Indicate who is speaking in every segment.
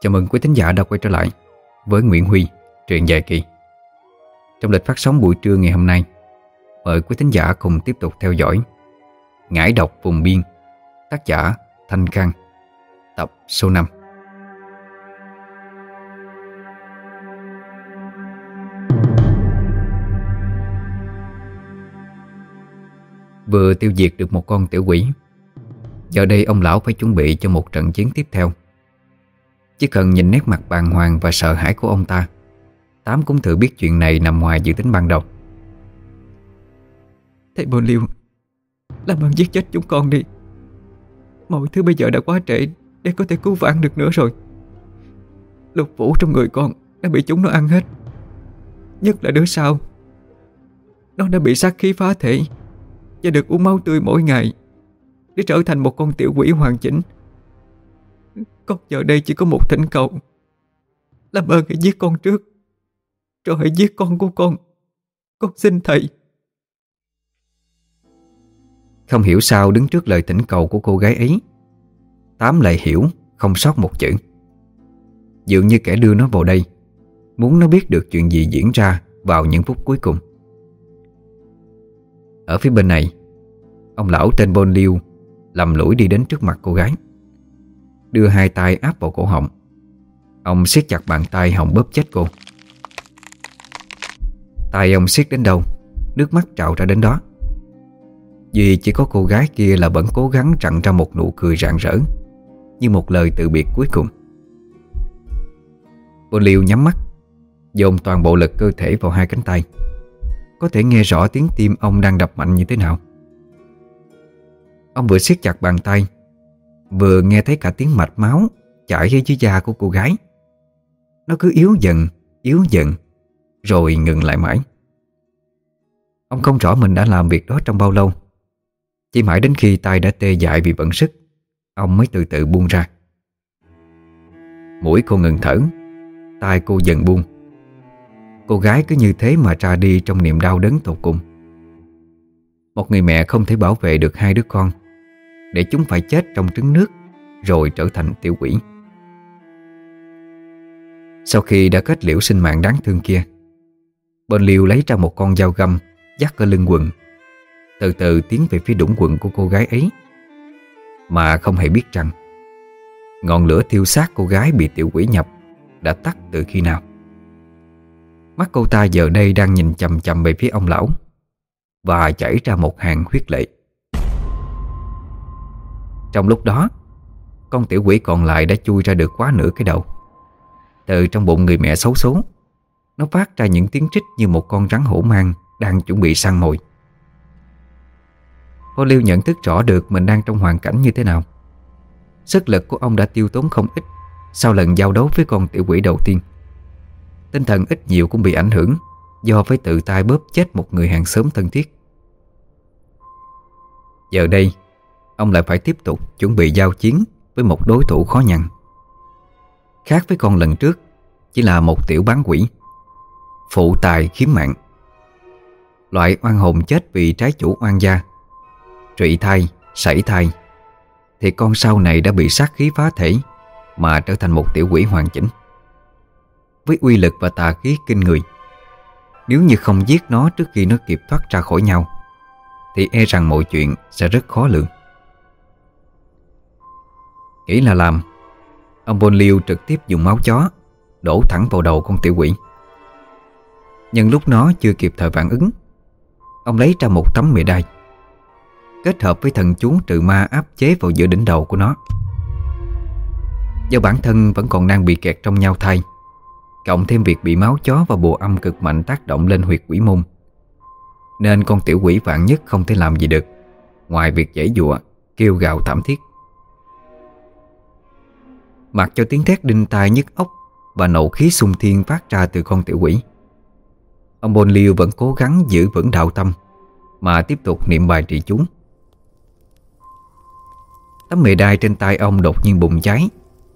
Speaker 1: Chào mừng quý thính giả đã quay trở lại với Nguyễn Huy, truyện dài kỳ. Trong lịch phát sóng buổi trưa ngày hôm nay, mời quý thính giả cùng tiếp tục theo dõi Ngải độc vùng biên, tác giả Thanh Khang, tập số 5. Vừa tiêu diệt được một con tiểu quỷ Giờ đây ông lão phải chuẩn bị cho một trận chiến tiếp theo chỉ cần nhìn nét mặt bàng hoàng và sợ hãi của ông ta, Tám cũng tự biết chuyện này nằm ngoài dự tính ban đầu.
Speaker 2: Thầy Bồ Liêu, Làm ơn giết chết chúng con đi. Mọi thứ bây giờ đã quá trễ Để có thể cứu vãn được nữa rồi. Lục vũ trong người con Đã bị chúng nó ăn hết. Nhất là đứa sau. Nó đã bị sát khí phá thể Và được uống máu tươi mỗi ngày Để trở thành một con tiểu quỷ hoàn chỉnh. Con giờ đây chỉ có một thỉnh cầu. Làm ơn hãy giết con trước. Rồi hãy giết con của con. Con xin thầy.
Speaker 1: Không hiểu sao đứng trước lời thỉnh cầu của cô gái ấy. Tám lại hiểu, Không sót một chữ. Dường như kẻ đưa nó vào đây, Muốn nó biết được chuyện gì diễn ra Vào những phút cuối cùng. Ở phía bên này, Ông lão tên Bon Liu Lầm lũi đi đến trước mặt cô gái. Đưa hai tay áp vào cổ họng. Ông siết chặt bàn tay hồng bóp chết cô. Tay ông siết đến đâu? Nước mắt trào ra đến đó. Vì chỉ có cô gái kia là vẫn cố gắng chặn ra một nụ cười rạng rỡ, Như một lời từ biệt cuối cùng. Cô liều nhắm mắt, Dồn toàn bộ lực cơ thể vào hai cánh tay. Có thể nghe rõ tiếng tim ông đang đập mạnh như thế nào. Ông vừa siết chặt bàn tay Vừa nghe thấy cả tiếng mạch máu Chảy dưới dưới da của cô gái. Nó cứ yếu dần, yếu dần Rồi ngừng lại mãi. Ông không rõ mình đã làm việc đó trong bao lâu. Chỉ mãi đến khi tay đã tê dại vì bận sức Ông mới từ từ buông ra. Mũi cô ngừng thở tay cô dần buông. Cô gái cứ như thế mà ra đi trong niềm đau đớn tột cùng. Một người mẹ không thể bảo vệ được hai đứa con. Để chúng phải chết trong trứng nước, Rồi trở thành tiểu quỷ. Sau khi đã kết liễu sinh mạng đáng thương kia, Bên liều lấy ra một con dao găm Dắt ở lưng quần. Từ từ tiến về phía đũng quần của cô gái ấy, Mà không hề biết rằng Ngọn lửa thiêu xác cô gái bị tiểu quỷ nhập Đã tắt từ khi nào. Mắt cô ta giờ đây đang nhìn chầm chầm về phía ông lão Và chảy ra một hàng huyết lệ. Trong lúc đó, Con tiểu quỷ còn lại đã chui ra được quá nửa cái đầu. Từ trong bụng người mẹ xấu số Nó phát ra những tiếng trích như một con rắn hổ mang Đang chuẩn bị săn mồi. Hồ Liêu nhận thức rõ được mình đang trong hoàn cảnh như thế nào. Sức lực của ông đã tiêu tốn không ít Sau lần giao đấu với con tiểu quỷ đầu tiên. Tinh thần ít nhiều cũng bị ảnh hưởng Do phải tự tay bóp chết một người hàng xóm thân thiết. Giờ đây Ông lại phải tiếp tục chuẩn bị giao chiến Với một đối thủ khó nhằn. Khác với con lần trước Chỉ là một tiểu bán quỷ Phụ tài khiếm mạng. Loại oan hồn chết vì trái chủ oan gia Trụy thai, sảy thai Thì con sau này đã bị sát khí phá thể Mà trở thành một tiểu quỷ hoàn chỉnh. Với uy lực và tà khí kinh người Nếu như không giết nó trước khi nó kịp thoát ra khỏi nhau Thì e rằng mọi chuyện sẽ rất khó lường. Nghĩ là làm. Ông Bôn Liêu trực tiếp dùng máu chó Đổ thẳng vào đầu con tiểu quỷ. Nhưng lúc nó chưa kịp thời phản ứng Ông lấy ra một tấm mì đai Kết hợp với thần chú trừ ma áp chế vào giữa đỉnh đầu của nó. Do bản thân vẫn còn đang bị kẹt trong nhau thai Cộng thêm việc bị máu chó và bùa âm cực mạnh tác động lên huyệt quỷ môn Nên con tiểu quỷ vạn nhất không thể làm gì được Ngoài việc dãy dụa, kêu gào thảm thiết. Mặc cho tiếng thét đinh tai nhức ốc Và nổ khí xung thiên phát ra từ con tiểu quỷ. Ông Bôn Liêu vẫn cố gắng giữ vững đạo tâm, Mà tiếp tục niệm bài trì chú. Tấm mề đai trên tay ông đột nhiên bùng cháy,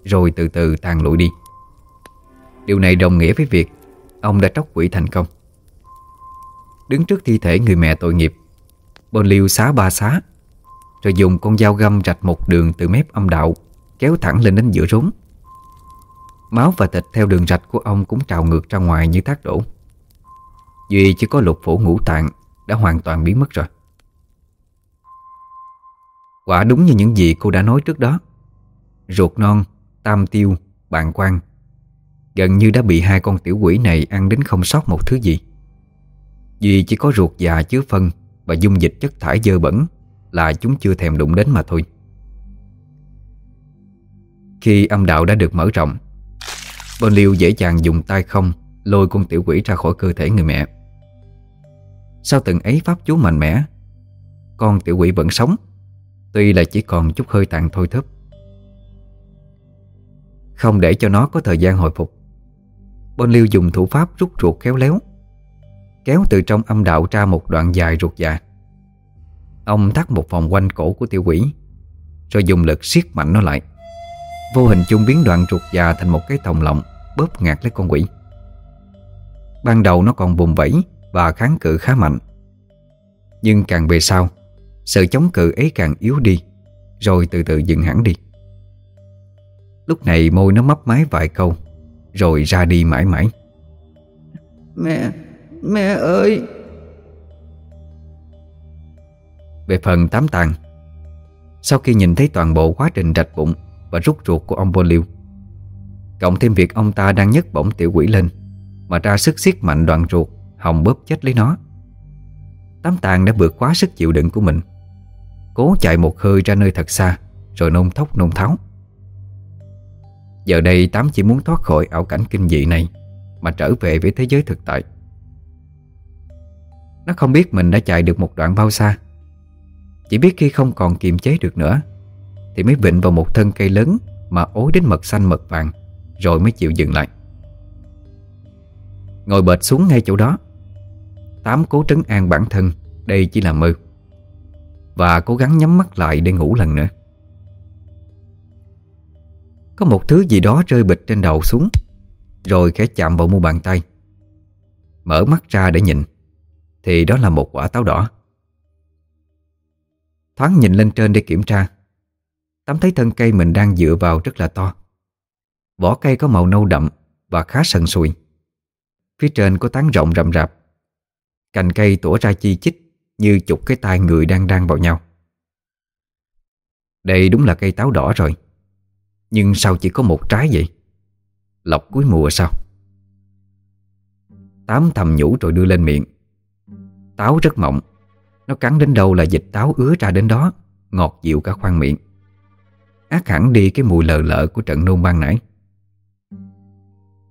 Speaker 1: Rồi từ từ tàn lụi đi. Điều này đồng nghĩa với việc Ông đã tróc quỷ thành công. Đứng trước thi thể người mẹ tội nghiệp Bồn liêu xá ba xá, Rồi dùng con dao găm rạch một đường từ mép âm đạo Kéo thẳng lên đến giữa rốn. Máu và thịt theo đường rạch của ông cũng trào ngược ra ngoài như thác đổ. Duy chỉ có lục phủ ngũ tạng đã hoàn toàn biến mất rồi. Quả đúng như những gì cô đã nói trước đó. Ruột non, tam tiêu, bàn quan Gần như đã bị hai con tiểu quỷ này ăn đến không sót một thứ gì. Duy chỉ có ruột già chứa phân Và dung dịch chất thải dơ bẩn Là chúng chưa thèm đụng đến mà thôi. Khi âm đạo đã được mở rộng Bon Liêu dễ dàng dùng tay không, Lôi con tiểu quỷ ra khỏi cơ thể người mẹ. Sau từng ấy pháp chú mạnh mẽ, Con tiểu quỷ vẫn sống, Tuy là chỉ còn chút hơi tàn thôi thấp Không để cho nó có thời gian hồi phục Bon Liêu dùng thủ pháp rút ruột khéo léo, Kéo từ trong âm đạo ra một đoạn dài ruột già. Ông thắt một vòng quanh cổ của tiểu quỷ, Rồi dùng lực siết mạnh nó lại. Vô hình chung biến đoạn ruột già thành một cái thòng lọng Bóp ngạt lấy con quỷ. Ban đầu nó còn vùng vẫy Và kháng cự khá mạnh. Nhưng càng về sau Sự chống cự ấy càng yếu đi Rồi từ từ dừng hẳn đi. Lúc này môi nó mấp máy vài câu Rồi ra đi mãi mãi.
Speaker 2: Mẹ Mẹ ơi!
Speaker 1: Về phần tám tàng Sau khi nhìn thấy toàn bộ quá trình rạch bụng và rút ruột của ông Bô Liêu Cộng thêm việc ông ta đang nhấc bổng tiểu quỷ lên, Mà ra sức siết mạnh đoạn ruột Hồng bóp chết lấy nó. Tám tàng đã vượt quá sức chịu đựng của mình. Cố chạy một hơi ra nơi thật xa, Rồi nôn thốc nôn tháo. Giờ đây Tám chỉ muốn thoát khỏi ảo cảnh kinh dị này, Mà trở về với thế giới thực tại. Nó không biết mình đã chạy được một đoạn bao xa. Chỉ biết khi không còn kiềm chế được nữa thì mới vịnh vào một thân cây lớn Mà ối đến mật xanh mật vàng, Rồi mới chịu dừng lại. Ngồi bệt xuống ngay chỗ đó, Tám cố trấn an bản thân, Đây chỉ là mơ. Và cố gắng nhắm mắt lại để ngủ lần nữa. Có một thứ gì đó rơi bịch trên đầu xuống, Rồi khẽ chạm vào mu bàn tay. Mở mắt ra để nhìn, Thì đó là một quả táo đỏ. Thoáng nhìn lên trên để kiểm tra Tám thấy thân cây mình đang dựa vào rất là to. Vỏ cây có màu nâu đậm Và khá sần sùi. Phía trên có tán rộng rậm rạp. Cành cây tủa ra chi chít Như chục cái tai người đang đang vào nhau. Đây đúng là cây táo đỏ rồi. Nhưng sao chỉ có một trái vậy? Lọc cuối mùa sao? Tám thầm nhủ rồi đưa lên miệng. Táo rất mọng Nó cắn đến đâu là dịch táo ứa ra đến đó, Ngọt dịu cả khoang miệng. Ác hẳn đi cái mùi lờ lợ của trận nôn ban nãy.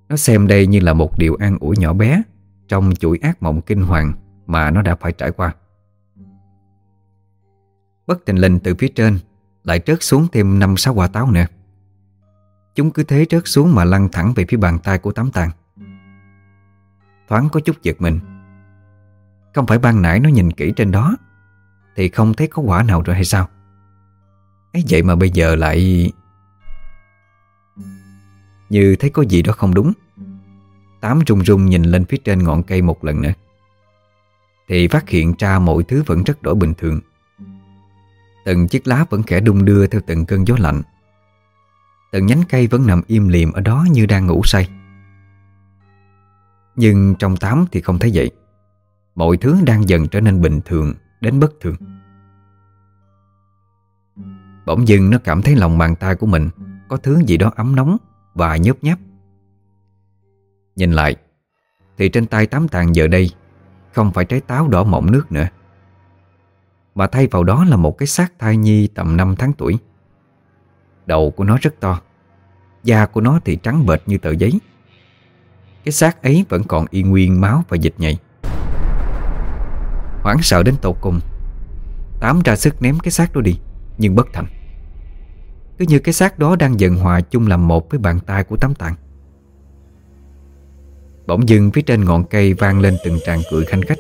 Speaker 1: Nó xem đây như là một điều an ủi nhỏ bé Trong chuỗi ác mộng kinh hoàng Mà nó đã phải trải qua. Bất tình lình từ phía trên Lại trớt xuống thêm năm sáu quả táo nữa Chúng cứ thế trớt xuống mà lăn thẳng về phía bàn tay của tám tàng. Thoáng có chút giật mình. Không phải ban nãy nó nhìn kỹ trên đó Thì không thấy có quả nào rồi hay sao? Ấy vậy mà bây giờ lại Như thấy có gì đó không đúng. Tám rung rung nhìn lên phía trên ngọn cây một lần nữa. Thì phát hiện ra mọi thứ vẫn rất đổi bình thường. Từng chiếc lá vẫn khẽ đung đưa theo từng cơn gió lạnh. Từng nhánh cây vẫn nằm im lìm ở đó như đang ngủ say. Nhưng trong tám thì không thấy vậy. Mọi thứ đang dần trở nên bình thường đến bất thường. Bỗng dưng nó cảm thấy lòng bàn tay của mình Có thứ gì đó ấm nóng Và nhớp nháp. Nhìn lại, Thì trên tay tám tàng giờ đây Không phải trái táo đỏ mọng nước nữa, Mà thay vào đó là một cái xác thai nhi tầm 5 tháng tuổi. Đầu của nó rất to, Da của nó thì trắng bệch như tờ giấy. Cái xác ấy vẫn còn y nguyên máu và dịch nhầy. Hoảng sợ đến tột cùng, Tám ra sức ném cái xác đó đi, Nhưng bất thành cứ như cái xác đó đang dần hòa chung làm một với bàn tay của tấm tạng Bỗng dưng phía trên ngọn cây vang lên từng tràng cười khanh khách.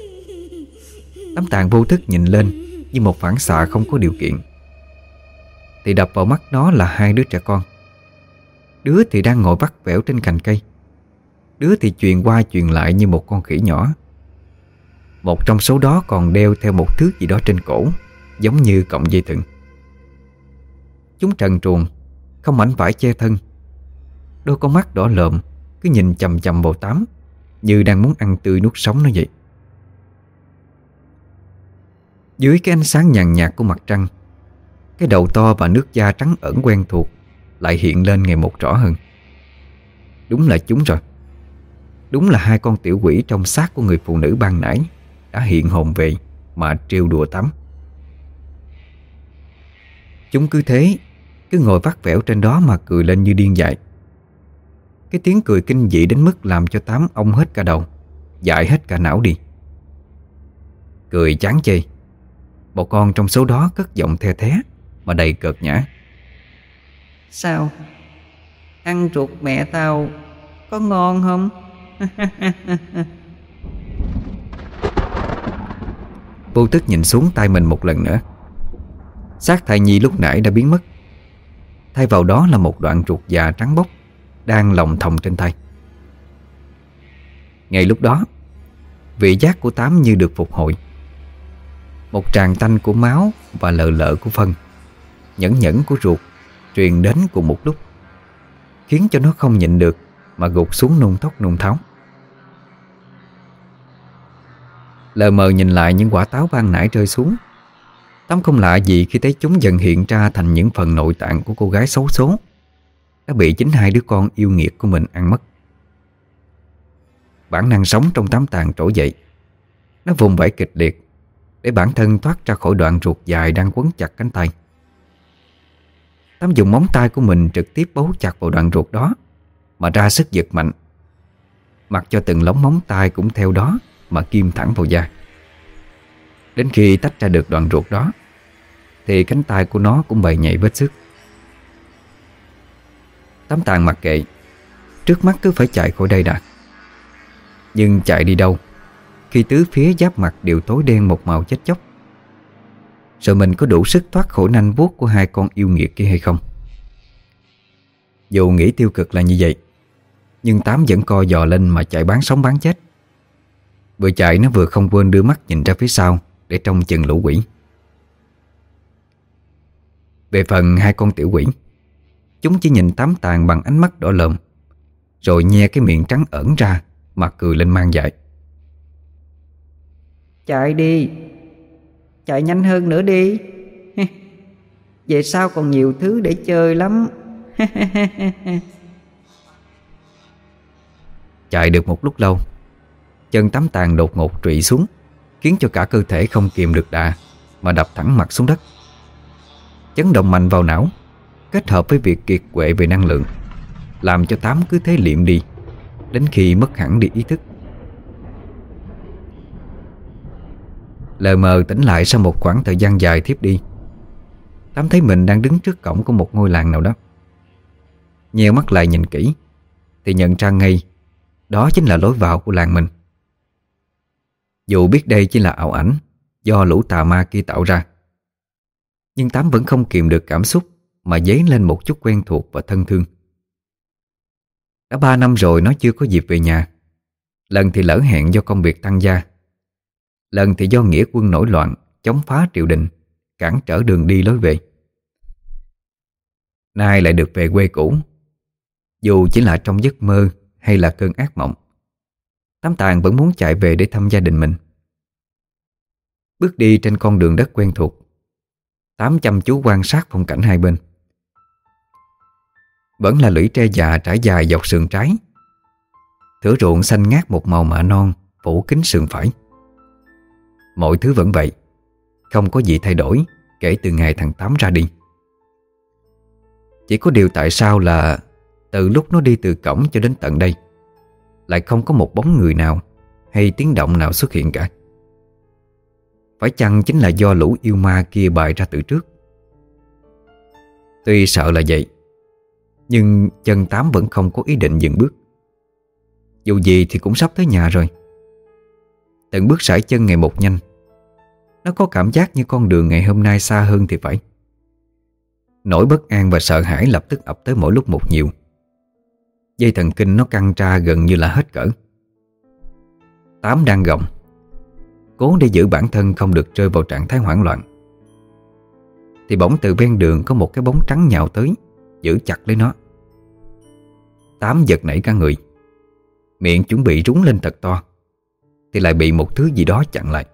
Speaker 1: Tấm tạng vô thức nhìn lên Như một phản xạ không có điều kiện. Thì đập vào mắt nó là hai đứa trẻ con. Đứa thì đang ngồi vắt vẻo trên cành cây. Đứa thì truyền qua truyền lại như một con khỉ nhỏ. Một trong số đó còn đeo theo một thứ gì đó trên cổ, Giống như cọng dây thừng. Chúng trần truồng, Không mảnh vải che thân. Đôi con mắt đỏ lợm, Cứ nhìn chầm chầm bầu Tám, Như đang muốn ăn tươi nuốt sống nó vậy. Dưới cái ánh sáng nhàn nhạt của mặt trăng, Cái đầu to và nước da trắng ẩn quen thuộc Lại hiện lên ngày một rõ hơn. Đúng là chúng rồi. Đúng là hai con tiểu quỷ trong xác của người phụ nữ ban nãy Đã hiện hồn về Mà trêu đùa tắm Chúng cứ thế cứ ngồi vắt vẻo trên đó mà cười lên như điên dại. Cái tiếng cười kinh dị đến mức làm cho tám ông hết cả đầu Dại hết cả não đi. Cười chán chê. Một con trong số đó cất giọng the thé Mà đầy cợt nhã.
Speaker 3: Sao? Ăn ruột mẹ tao Có ngon không?
Speaker 1: Vô tức nhìn xuống tay mình một lần nữa. Xác thai nhi lúc nãy đã biến mất Thay vào đó là một đoạn ruột già trắng bóc, Đang lòng thòng trên tay. Ngay lúc đó, Vị giác của Tám như được phục hồi. Một tràng tanh của máu Và lợ lợ của phân, Nhẫn nhẫn của ruột Truyền đến cùng một lúc, Khiến cho nó không nhịn được Mà gục xuống nôn tóc nôn tháo. Lờ mờ nhìn lại những quả táo ban nãy rơi xuống Tám không lạ gì khi thấy chúng dần hiện ra thành những phần nội tạng của cô gái xấu số Đã bị chính hai đứa con yêu nghiệt của mình ăn mất. Bản năng sống trong tấm tàn trỗi dậy. Nó vùng vẫy kịch liệt, Để bản thân thoát ra khỏi đoạn ruột dài đang quấn chặt cánh tay. Tám dùng móng tay của mình trực tiếp bấu chặt vào đoạn ruột đó, Mà ra sức giật mạnh. Mặc cho từng lóng móng tay cũng theo đó Mà kim thẳng vào da. Đến khi tách ra được đoạn ruột đó, Thì cánh tay của nó cũng bầy nhảy vết sức Tấm tàn mặc kệ, Trước mắt cứ phải chạy khỏi đây đã. Nhưng chạy đi đâu, Khi tứ phía giáp mặt đều tối đen một màu chết chóc? Rồi mình có đủ sức thoát khỏi nanh vuốt của hai con yêu nghiệt kia hay không? Dù nghĩ tiêu cực là như vậy, Nhưng Tám vẫn co dò lên mà chạy bán sống bán chết. Vừa chạy nó vừa không quên đưa mắt nhìn ra phía sau để trông chừng lũ quỷ. Về phần hai con tiểu quỷ Chúng chỉ nhìn tám tàn bằng ánh mắt đỏ lợm Rồi nhe cái miệng trắng ẩn ra Mà cười lên mang dại
Speaker 3: Chạy đi Chạy nhanh hơn nữa đi. Về sau còn nhiều thứ để chơi lắm.
Speaker 1: Chạy được một lúc lâu Chân tắm tàn đột ngột trụy xuống Khiến cho cả cơ thể không kiềm được đà, Mà đập thẳng mặt xuống đất. Chấn động mạnh vào não, Kết hợp với việc kiệt quệ về năng lượng, Làm cho Tám cứ thế liệm đi, Đến khi mất hẳn đi ý thức. Lờ mờ tỉnh lại sau một khoảng thời gian dài thiếp đi, Tám thấy mình đang đứng trước cổng của một ngôi làng nào đó. Nheo mắt lại nhìn kỹ, Thì nhận ra ngay, Đó chính là lối vào của làng mình dù biết đây chỉ là ảo ảnh, Do lũ tà ma kia tạo ra. Nhưng Tám vẫn không kiềm được cảm xúc Mà dấy lên một chút quen thuộc và thân thương. Đã ba năm rồi nó chưa có dịp về nhà. Lần thì lỡ hẹn do công việc tăng gia. Lần thì do nghĩa quân nổi loạn, Chống phá triều đình, Cản trở đường đi lối về. Nay lại được về quê cũ. Dù chỉ là trong giấc mơ Hay là cơn ác mộng Tám Tàng vẫn muốn chạy về để thăm gia đình mình. Bước đi trên con đường đất quen thuộc, Tám chăm chú quan sát phong cảnh hai bên. Vẫn là lũy tre già trải dài dọc sườn trái. Thửa ruộng xanh ngát một màu mạ non Phủ kính sườn phải. Mọi thứ vẫn vậy, Không có gì thay đổi Kể từ ngày thằng Tám ra đi. Chỉ có điều tại sao là Từ lúc nó đi từ cổng cho đến tận đây lại không có một bóng người nào Hay tiếng động nào xuất hiện cả. Phải chăng chính là do lũ yêu ma kia bày ra từ trước? Tuy sợ là vậy, Nhưng chân tám vẫn không có ý định dừng bước. Dù gì thì cũng sắp tới nhà rồi. Từng bước sải chân ngày một nhanh. Nó có cảm giác như con đường ngày hôm nay xa hơn thì phải. Nỗi bất an và sợ hãi lập tức ập tới mỗi lúc một nhiều. Dây thần kinh nó căng ra gần như là hết cỡ. Tám đang gồng. Cố để giữ bản thân không được rơi vào trạng thái hoảng loạn. Thì bỗng từ ven đường có một cái bóng trắng nhào tới, Giữ chặt lấy nó. Tám giật nảy cả người. Miệng chuẩn bị rúng lên thật to, Thì lại bị một thứ gì đó chặn lại.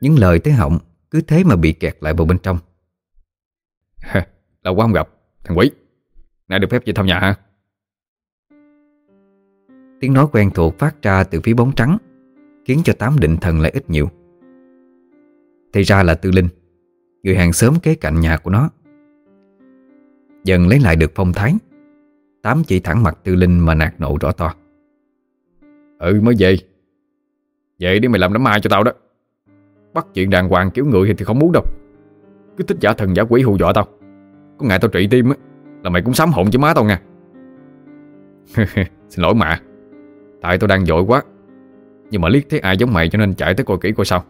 Speaker 1: Những lời tới họng Cứ thế mà bị kẹt lại vào bên trong.
Speaker 4: Lâu quá không gặp, Thằng quỷ. Nãy được phép về thăm nhà hả?
Speaker 1: Tiếng nói quen thuộc phát ra từ phía bóng trắng, Khiến cho tám định thần lại ít nhiều. Thì ra là Tư Linh, Người hàng xóm kế cạnh nhà của nó. Dần lấy lại được phong thái, Tám chỉ thẳng mặt Tư Linh mà nạt nộ rõ to.
Speaker 4: Ừ mới về. Vậy để mày làm đám ma cho tao đó. Bắt chuyện đàng hoàng kiểu người thì không muốn đâu. Cứ thích giả thần giả quỷ hù dọa tao. Có ngại tao trị tim á, Là mày cũng sám hồn chứ má tao nha. Xin lỗi mà. Tại tôi đang dội quá. Nhưng mà liếc thấy ai giống mày cho nên chạy tới coi kỹ coi sao.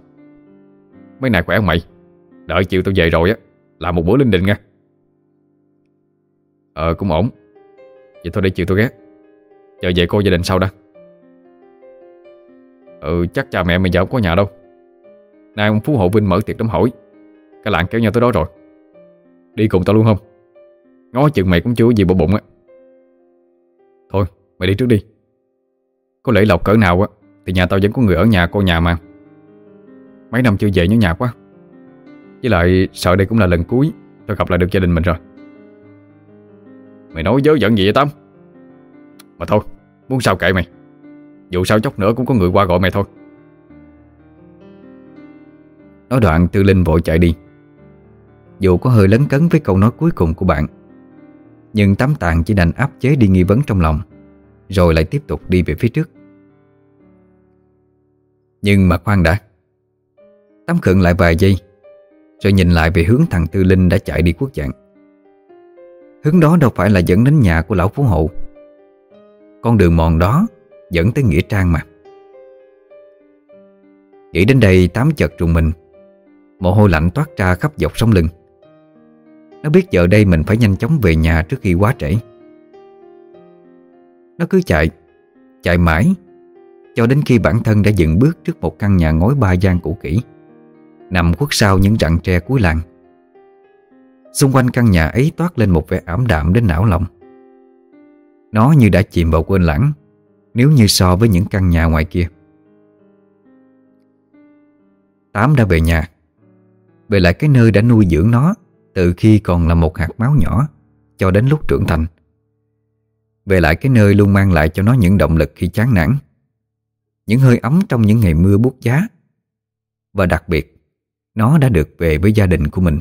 Speaker 4: Mấy này khỏe không mày? Đợi chiều tao về rồi á Làm một bữa linh đình nha. Ờ cũng ổn. Vậy thôi để chiều tôi ghé. Chờ về cô gia đình sau đã. Ừ chắc cha mẹ mày giờ không có nhà đâu. Nay ông Phú Hộ Vinh mở tiệc đám hỏi. Cả làng kéo nhau tới đó rồi. Đi cùng tao luôn không? Ngó chừng mày cũng chưa gì bộ bụng á. Thôi, mày đi trước đi. Có lễ lộc cỡ nào á, Thì nhà tao vẫn có người ở nhà cô nhà mà. Mấy năm chưa về nhớ nhà quá. Với lại sợ đây cũng là lần cuối Tao gặp lại được gia đình mình rồi. Mày nói dớ giận gì vậy Tâm Mà thôi, Muốn sao kệ mày. Dù sao chốc nữa cũng có người qua gọi mày thôi.
Speaker 1: Nói đoạn Tư Linh vội chạy đi. Dù có hơi lấn cấn với câu nói cuối cùng của bạn, Nhưng Tám tàn chỉ đành áp chế đi nghi vấn trong lòng. Rồi lại tiếp tục đi về phía trước. Nhưng mà khoan đã, Tắm khựng lại vài giây, Rồi nhìn lại về hướng thằng Tư Linh đã chạy đi quốc dạng. Hướng đó đâu phải là dẫn đến nhà của lão phú hộ Con đường mòn đó Dẫn tới Nghĩa Trang mà. Nghĩ đến đây, Tám chợt trùng mình. Mồ hôi lạnh toát ra khắp dọc sống lưng. Nó biết giờ đây mình phải nhanh chóng về nhà trước khi quá trễ. Nó cứ chạy Chạy mãi, Cho đến khi bản thân đã dừng bước trước một căn nhà ngói ba gian cũ kỹ, Nằm khuất sau những rặng tre cuối làng. Xung quanh căn nhà ấy toát lên một vẻ ảm đạm đến não lòng. Nó như đã chìm vào quên lãng, Nếu như so với những căn nhà ngoài kia. Tám đã về nhà, Về lại cái nơi đã nuôi dưỡng nó Từ khi còn là một hạt máu nhỏ Cho đến lúc trưởng thành. Về lại cái nơi luôn mang lại cho nó những động lực khi chán nản, Những hơi ấm trong những ngày mưa buốt giá. Và đặc biệt, Nó đã được về với gia đình của mình.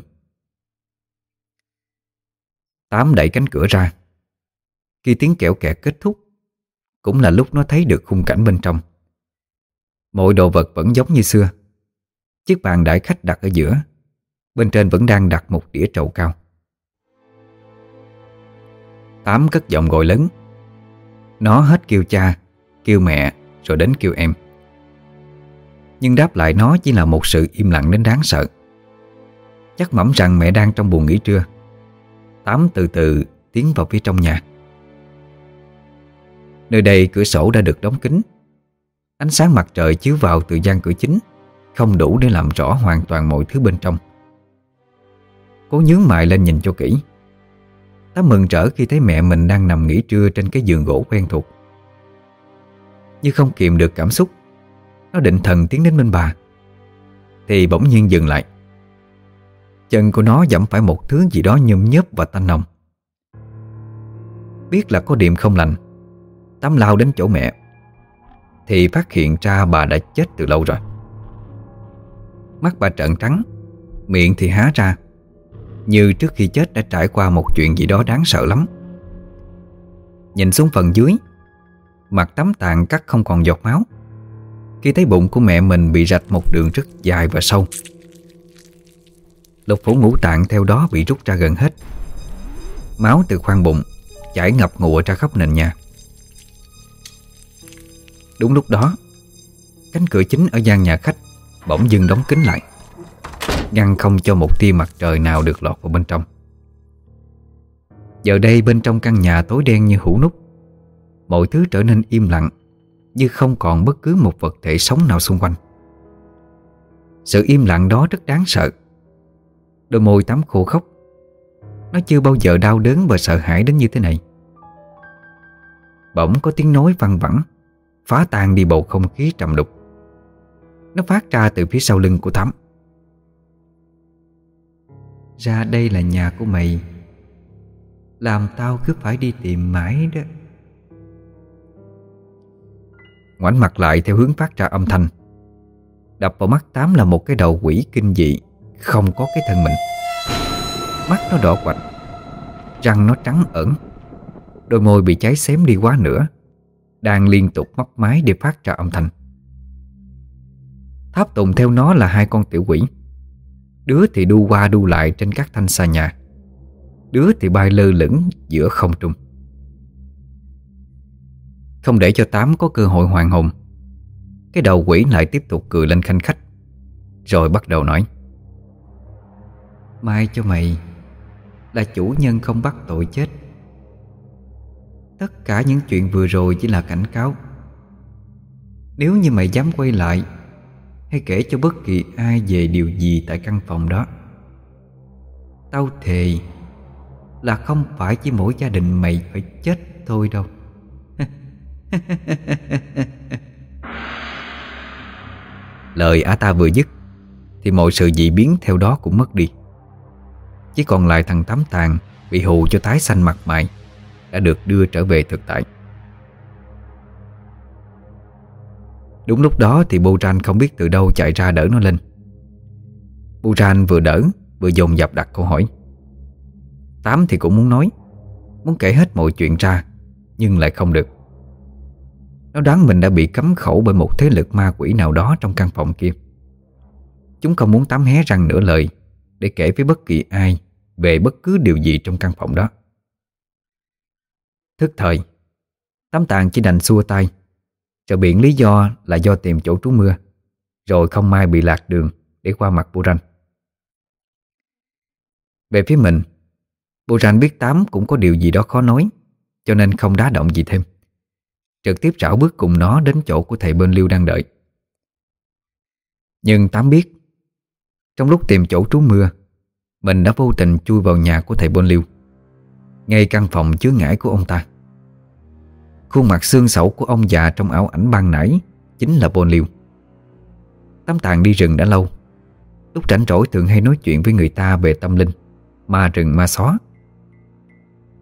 Speaker 1: Tám đẩy cánh cửa ra. Khi tiếng kẹo kẹt kết thúc, Cũng là lúc nó thấy được khung cảnh bên trong. Mọi đồ vật vẫn giống như xưa. Chiếc bàn đại khách đặt ở giữa, Bên trên vẫn đang đặt một đĩa trầu cao. Tám cất giọng gọi lớn. Nó hết kêu cha, Kêu mẹ, Rồi đến kêu em. Nhưng đáp lại nó chỉ là một sự im lặng đến đáng sợ. Chắc mẩm rằng mẹ đang trong buồn nghỉ trưa. Tám từ từ tiến vào phía trong nhà. Nơi đây cửa sổ đã được đóng kín. Ánh sáng mặt trời chiếu vào từ gian cửa chính, Không đủ để làm rõ hoàn toàn mọi thứ bên trong. Cố nhướng mày lên nhìn cho kỹ. Tám mừng rỡ khi thấy mẹ mình đang nằm nghỉ trưa trên cái giường gỗ quen thuộc. Như không kiềm được cảm xúc, Nó định thần tiến đến bên bà. Thì bỗng nhiên dừng lại. Chân của nó dẫm phải một thứ gì đó nhôm nhớp và tanh nồng. Biết là có điểm không lành, Tám lao đến chỗ mẹ, Thì phát hiện ra bà đã chết từ lâu rồi. Mắt bà trợn trắng, Miệng thì há ra như trước khi chết đã trải qua một chuyện gì đó đáng sợ lắm. Nhìn xuống phần dưới, Mặt tấm tàn cắt không còn giọt máu. Khi thấy bụng của mẹ mình bị rạch một đường rất dài và sâu, Lục phủ ngũ tạng theo đó bị rút ra gần hết. Máu từ khoang bụng Chảy ngập ngụa ra khắp nền nhà. Đúng lúc đó, Cánh cửa chính ở gian nhà khách Bỗng dưng đóng kín lại. Ngăn không cho một tia mặt trời nào được lọt vào bên trong. Giờ đây bên trong căn nhà tối đen như hũ nút. Mọi thứ trở nên im lặng, Như không còn bất cứ một vật thể sống nào xung quanh. Sự im lặng đó rất đáng sợ. Đôi môi tắm khô khóc. Nó chưa bao giờ đau đớn và sợ hãi đến như thế này. Bỗng có tiếng nói văng vẳng, Phá tan đi bầu không khí trầm đục. Nó phát ra từ phía sau lưng của Thắm.
Speaker 3: Ra đây là nhà của mày. Làm tao cứ phải đi tìm mãi đó.
Speaker 1: Ngoảnh mặt lại theo hướng phát ra âm thanh. Đập vào mắt Tám là một cái đầu quỷ kinh dị, Không có cái thân mình. Mắt nó đỏ quạch, Răng nó trắng ẩn. Đôi môi bị cháy xém đi quá nữa, Đang liên tục mấp máy để phát ra âm thanh. Tháp tùng theo nó là hai con tiểu quỷ. Đứa thì đu qua đu lại trên các thanh xa nhà. Đứa thì bay lơ lửng giữa không trung. Không để cho Tám có cơ hội hoàn hồn, Cái đầu quỷ lại tiếp tục cười lên khanh khách, Rồi bắt đầu nói.
Speaker 3: Mai cho mày Là chủ nhân không bắt tội chết. Tất cả những chuyện vừa rồi chỉ là cảnh cáo. Nếu như mày dám quay lại hay kể cho bất kỳ ai về điều gì tại căn phòng đó. Tao thề Là không phải chỉ mỗi gia đình mày phải chết thôi đâu.
Speaker 1: Lời ả ta vừa dứt Thì mọi sự dị biến theo đó cũng mất đi. Chỉ còn lại thằng Tám Tàn Bị hù cho tái xanh mặt mày Đã được đưa trở về thực tại. Đúng lúc đó thì Buran không biết từ đâu chạy ra đỡ nó lên. Buran vừa đỡ, Vừa dồn dập đặt câu hỏi. Tám thì cũng muốn nói, Muốn kể hết mọi chuyện ra, Nhưng lại không được. Nó đoán mình đã bị cấm khẩu bởi một thế lực ma quỷ nào đó trong căn phòng kia. Chúng không muốn Tám hé răng nửa lời Để kể với bất kỳ ai Về bất cứ điều gì trong căn phòng đó. Thức thời, Tám tàng chỉ đành xua tay. Rồi biển lý do là do tìm chỗ trú mưa, Rồi không may bị lạc đường Để qua mặt Buran Về phía mình Buran biết Tám cũng có điều gì đó khó nói, Cho nên không đá động gì thêm. Trực tiếp rảo bước cùng nó đến chỗ của thầy bên Liêu đang đợi. Nhưng Tám biết, Trong lúc tìm chỗ trú mưa, Mình đã vô tình chui vào nhà của thầy Bôn Liêu Ngay căn phòng chứa ngải của ông ta. Khuôn mặt xương sẩu của ông già trong ảo ảnh ban nãy Chính là Bồn Liêu Tám tàng đi rừng đã lâu. Lúc rảnh rỗi thường hay nói chuyện với người ta về tâm linh, Ma rừng, ma xó.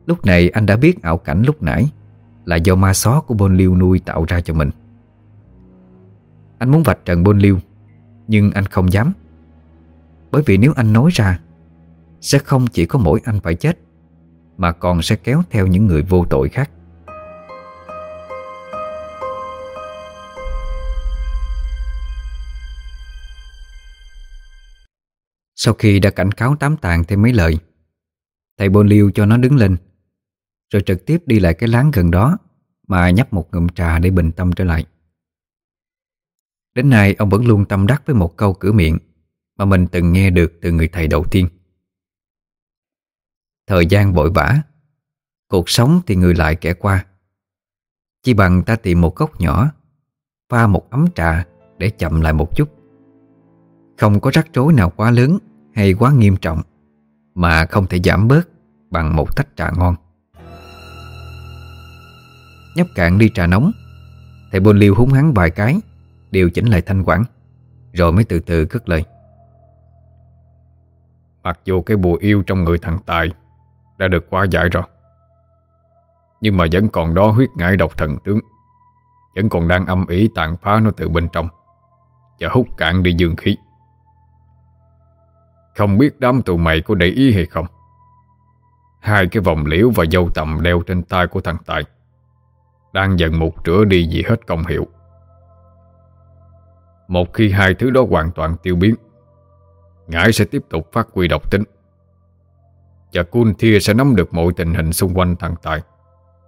Speaker 1: Lúc này anh đã biết ảo cảnh lúc nãy Là do ma xó của Bồn Liêu nuôi tạo ra cho mình. Anh muốn vạch trần Bồn Liêu Nhưng anh không dám. Bởi vì nếu anh nói ra, Sẽ không chỉ có mỗi anh phải chết, Mà còn sẽ kéo theo những người vô tội khác. Sau khi đã cảnh cáo tám tàng thêm mấy lời, Thầy Bôn Liêu cho nó đứng lên, Rồi trực tiếp đi lại cái láng gần đó Mà nhấp một ngụm trà để bình tâm trở lại. Đến nay, ông vẫn luôn tâm đắc với một câu cửa miệng Mà mình từng nghe được từ người thầy đầu tiên. Thời gian vội vã, Cuộc sống thì người lại kẻ qua. Chỉ bằng ta tìm một góc nhỏ, Pha một ấm trà Để chậm lại một chút. Không có rắc rối nào quá lớn hay quá nghiêm trọng Mà không thể giảm bớt Bằng một tách trà ngon. Nhấp cạn ly trà nóng, Thầy Bôn Liêu húng hắn vài cái, Điều chỉnh lại thanh quản, Rồi mới từ từ cất lời.
Speaker 4: Mặc dù cái bùa yêu trong người thằng Tài Đã được qua giải rồi, Nhưng mà vẫn còn đó huyết ngải độc thần tướng, Vẫn còn đang âm ý tàn phá nó từ bên trong, Và hút cạn đi dương khí. Không biết đám tụi mày có để ý hay không? Hai cái vòng liễu và dâu tầm đeo trên tay của thằng Tài. Đang dần một rửa đi vì hết công hiệu. Một khi hai thứ đó hoàn toàn tiêu biến, Ngải sẽ tiếp tục phát huy độc tính. Và Kunthia sẽ nắm được mọi tình hình xung quanh thằng Tài,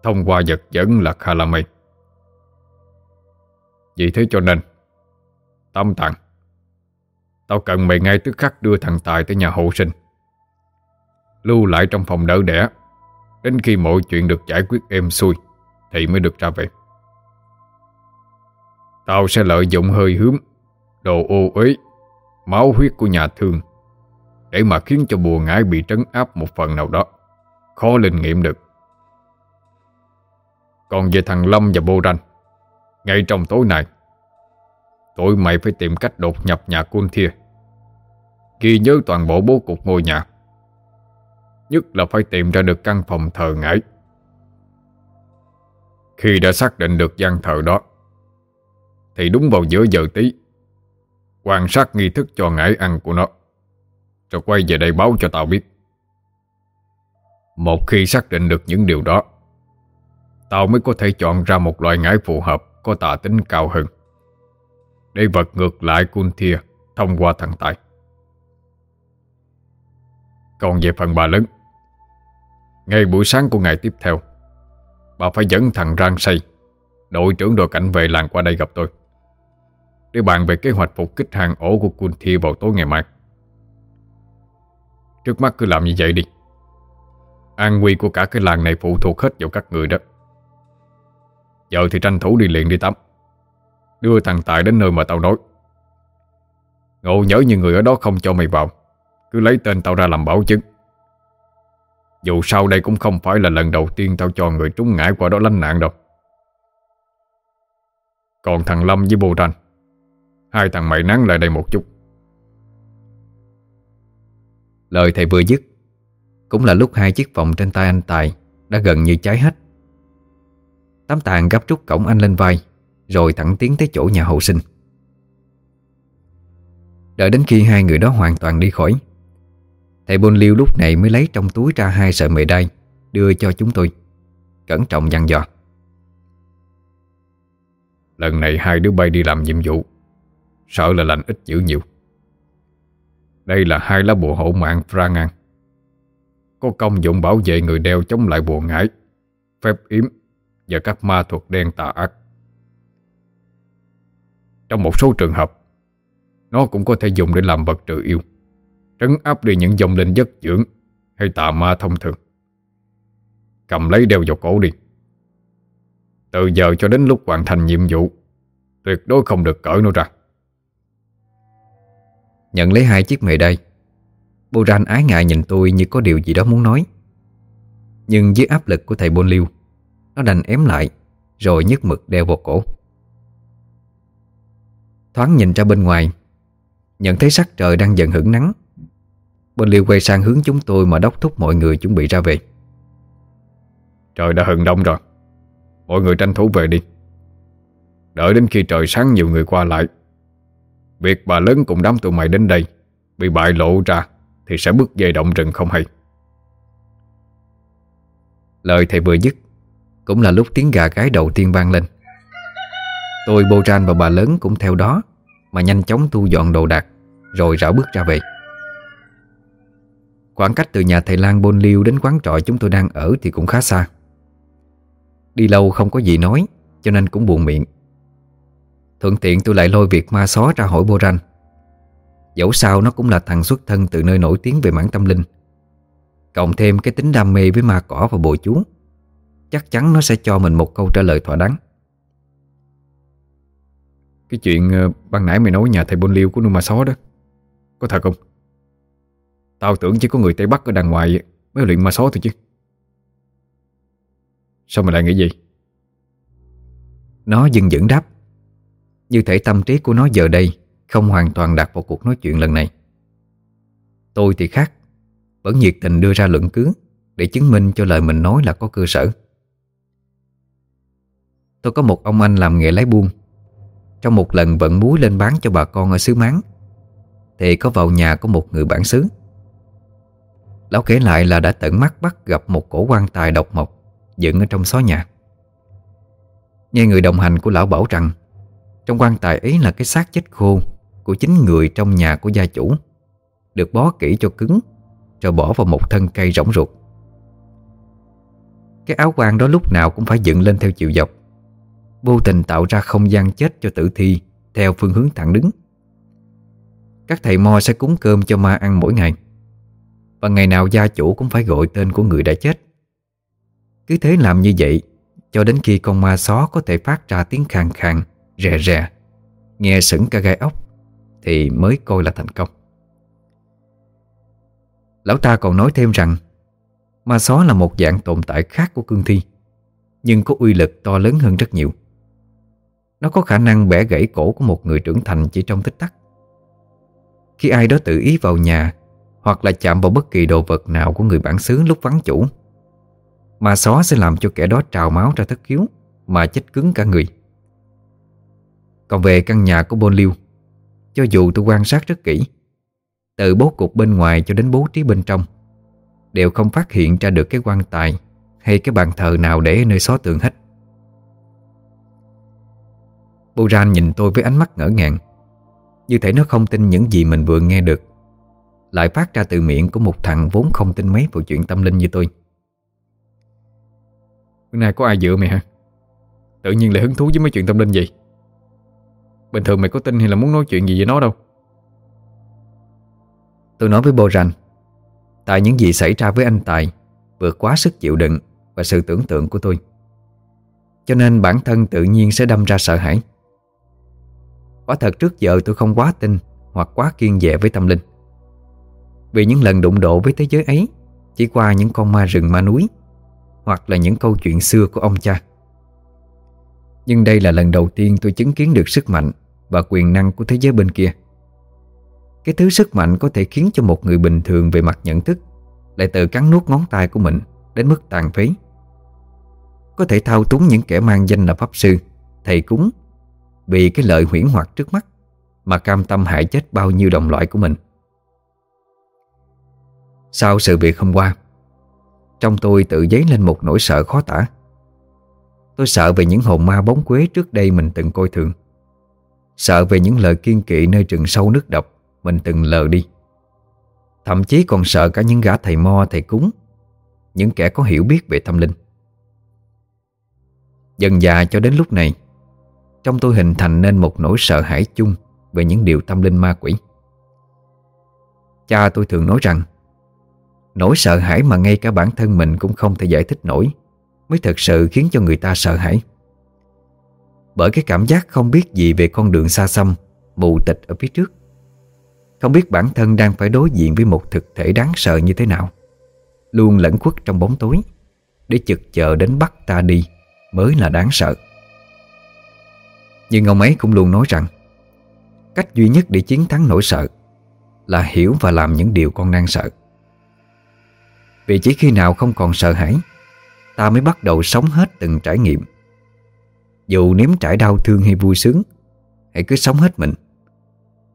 Speaker 4: Thông qua vật dẫn là Khalame Vì thế cho nên, Tâm tặng Tao cần mày ngay tức khắc đưa thằng Tài tới nhà hộ sinh. Lưu lại trong phòng đỡ đẻ. Đến khi mọi chuyện được giải quyết êm xuôi, Thì mới được ra về. Tao sẽ lợi dụng hơi hướng Đồ ô uế, Máu huyết của nhà thương, Để mà khiến cho bùa ngải bị trấn áp một phần nào đó. Khó linh nghiệm được. Còn về thằng Lâm và Bô Ranh, Ngay trong tối nay Tụi mày phải tìm cách đột nhập nhà quân thia. Ghi nhớ toàn bộ bố cục ngôi nhà. Nhất là phải tìm ra được căn phòng thờ ngải. Khi đã xác định được gian thờ đó, Thì đúng vào giữa giờ tí, Quan sát nghi thức cho ngải ăn của nó, Rồi quay về đây báo cho tao biết. Một khi xác định được những điều đó, Tao mới có thể chọn ra một loại ngải phù hợp, Có tà tính cao hơn, Để vật ngược lại quân thia Thông qua thằng Tài. Còn về phần bà lớn Ngay buổi sáng của ngày tiếp theo, Bà phải dẫn thằng Rang Say, Đội trưởng đội cảnh vệ làng qua đây gặp tôi. Để bàn về kế hoạch phục kích hàng ổ của Kun Thi vào tối ngày mai. Trước mắt cứ làm như vậy đi. An nguy của cả cái làng này phụ thuộc hết vào các người đó. Giờ thì tranh thủ đi liền đi tắm. Đưa thằng Tài đến nơi mà tao nói. Ngộ nhớ như người ở đó không cho mày vào cứ lấy tên tao ra làm bảo chứng. Dù sau đây cũng không phải là lần đầu tiên Tao cho người trúng ngải qua đó lánh nạn đâu. Còn thằng Lâm với Bồ Tranh Hai thằng mày nắng lại đây một chút.
Speaker 1: Lời thầy vừa dứt, Cũng là lúc hai chiếc vòng trên tay anh Tài Đã gần như cháy hết. Tám tàng gấp rút cổng anh lên vai, Rồi thẳng tiến tới chỗ nhà hậu sinh. Đợi đến khi hai người đó hoàn toàn đi khỏi Thầy Bôn Liêu lúc này mới lấy trong túi ra hai sợi mề đai, Đưa cho chúng tôi. Cẩn trọng dặn dò.
Speaker 4: Lần này hai đứa bay đi làm nhiệm vụ, Sợ là lành ít dữ nhiều. Đây là hai lá bùa hộ mạng Frangan Có công dụng bảo vệ người đeo chống lại bùa ngải, Phép yếm Và các ma thuật đen tà ác. Trong một số trường hợp, Nó cũng có thể dùng để làm vật trừ yêu. Trấn áp đi những dòng linh giấc dưỡng Hay tà ma thông thường. Cầm lấy đeo vào cổ đi. Từ giờ cho đến lúc hoàn thành nhiệm vụ, Tuyệt đối không được cởi nó ra.
Speaker 1: Nhận lấy hai chiếc mề đây Boran ái ngại nhìn tôi như có điều gì đó muốn nói. Nhưng dưới áp lực của thầy Bôn Liêu Nó đành ém lại, Rồi nhấc mực đeo vào cổ. Thoáng nhìn ra bên ngoài, Nhận thấy sắc trời đang dần hửng nắng. Bôn Liêu quay sang hướng chúng tôi Mà đốc thúc mọi người chuẩn bị ra về.
Speaker 4: Trời đã hừng đông rồi. Mọi người tranh thủ về đi. Đợi đến khi trời sáng nhiều người qua lại Việc bà lớn cùng đám tụi mày đến đây Bị bại lộ ra Thì sẽ bước về động rừng không hay.
Speaker 1: Lời thầy vừa dứt Cũng là lúc tiếng gà cái đầu tiên vang lên. Tôi bô ran và bà lớn cũng theo đó Mà nhanh chóng thu dọn đồ đạc Rồi rảo bước ra về Khoảng cách từ nhà thầy Lan Bôn Liêu đến quán trọ chúng tôi đang ở thì cũng khá xa. Đi lâu không có gì nói, Cho nên cũng buồn miệng. Thuận tiện tôi lại lôi việc ma xó ra hỏi Bô Ranh Dẫu sao nó cũng là thằng xuất thân từ nơi nổi tiếng về mảng tâm linh. Cộng thêm cái tính đam mê với ma cỏ và bồ chú, Chắc chắn nó sẽ cho mình một câu trả lời thỏa đáng.
Speaker 4: Cái chuyện ờ, ban nãy mày nói nhà thầy Bôn Liêu của nuôi ma xó đó, Có thật không? Tao tưởng chỉ có người Tây Bắc ở đằng ngoài, Mới luyện ma số thôi chứ. Sao mày lại nghĩ gì?
Speaker 1: Nó dừng dững đáp. Như thể tâm trí của nó giờ đây Không hoàn toàn đặt vào cuộc nói chuyện lần này. Tôi thì khác, Vẫn nhiệt tình đưa ra luận cứ Để chứng minh cho lời mình nói là có cơ sở. Tôi có một ông anh làm nghề lái buôn. Trong một lần vận muối lên bán cho bà con ở xứ Máng, Thì có vào nhà của một người bản xứ. Lão kể lại là đã tận mắt bắt gặp một cổ quan tài độc mộc Dựng ở trong xó nhà. Nghe người đồng hành của lão bảo rằng, Trong quan tài ấy là cái xác chết khô Của chính người trong nhà của gia chủ, Được bó kỹ cho cứng, Rồi bỏ vào một thân cây rỗng ruột. Cái áo quan đó lúc nào cũng phải dựng lên theo chiều dọc, Vô tình tạo ra không gian chết cho tử thi Theo phương hướng thẳng đứng. Các thầy mo sẽ cúng cơm cho ma ăn mỗi ngày. Và ngày nào gia chủ cũng phải gọi tên của người đã chết. Cứ thế làm như vậy Cho đến khi con ma xó có thể phát ra tiếng khàn khàn, rè rè Nghe sững cả gai ốc Thì mới coi là thành công. Lão ta còn nói thêm rằng Ma xó là một dạng tồn tại khác của cương thi Nhưng có uy lực to lớn hơn rất nhiều. Nó có khả năng bẻ gãy cổ của một người trưởng thành chỉ trong tích tắc. Khi ai đó tự ý vào nhà hoặc là chạm vào bất kỳ đồ vật nào của người bản xứ lúc vắng chủ. Mà xó sẽ làm cho kẻ đó trào máu ra thất khiếu, Mà chết cứng cả người. Còn về căn nhà của Bôn Liêu, Cho dù tôi quan sát rất kỹ, Từ bố cục bên ngoài cho đến bố trí bên trong, Đều không phát hiện ra được cái quan tài Hay cái bàn thờ nào để nơi xó tường hết. Boran nhìn tôi với ánh mắt ngỡ ngàng, Như thể nó không tin những gì mình vừa nghe được. Lại phát ra từ miệng của một thằng vốn không tin mấy vào chuyện tâm linh như tôi.
Speaker 4: Bữa nay có ai dựa mày hả? Tự nhiên lại hứng thú với mấy chuyện tâm linh gì Bình thường mày có tin hay là muốn nói chuyện gì với nó đâu?
Speaker 1: Tôi nói với Boran Tại những gì xảy ra với anh Tài Vượt quá sức chịu đựng Và sự tưởng tượng của tôi. Cho nên bản thân tự nhiên sẽ đâm ra sợ hãi. Quả thật trước giờ tôi không quá tin Hoặc quá kiên dè với tâm linh. Vì những lần đụng độ với thế giới ấy, Chỉ qua những con ma rừng ma núi, Hoặc là những câu chuyện xưa của ông cha. Nhưng đây là lần đầu tiên tôi chứng kiến được sức mạnh Và quyền năng của thế giới bên kia. Cái thứ sức mạnh có thể khiến cho một người bình thường về mặt nhận thức Lại tự cắn nuốt ngón tay của mình Đến mức tàn phế. Có thể thao túng những kẻ mang danh là pháp sư, Thầy cúng Vì cái lợi huyễn hoặc trước mắt Mà cam tâm hại chết bao nhiêu đồng loại của mình. Sau sự việc hôm qua? Trong tôi tự dấy lên một nỗi sợ khó tả. Tôi sợ về những hồn ma bóng quế trước đây mình từng coi thường. Sợ về những lời kiên kỵ nơi rừng sâu nước độc mình từng lờ đi. Thậm chí còn sợ cả những gã thầy mo, thầy cúng, Những kẻ có hiểu biết về tâm linh. Dần già cho đến lúc này, Trong tôi hình thành nên một nỗi sợ hãi chung Về những điều tâm linh ma quỷ. Cha tôi thường nói rằng Nỗi sợ hãi mà ngay cả bản thân mình cũng không thể giải thích nổi, Mới thật sự khiến cho người ta sợ hãi. Bởi cái cảm giác không biết gì về con đường xa xăm, Mù tịch ở phía trước. Không biết bản thân đang phải đối diện với một thực thể đáng sợ như thế nào. Luôn lẫn khuất trong bóng tối, Để chực chờ đến bắt ta đi Mới là đáng sợ. Nhưng ông ấy cũng luôn nói rằng, Cách duy nhất để chiến thắng nỗi sợ Là hiểu và làm những điều con đang sợ. Vì chỉ khi nào không còn sợ hãi, Ta mới bắt đầu sống hết từng trải nghiệm. Dù nếm trải đau thương hay vui sướng, Hãy cứ sống hết mình.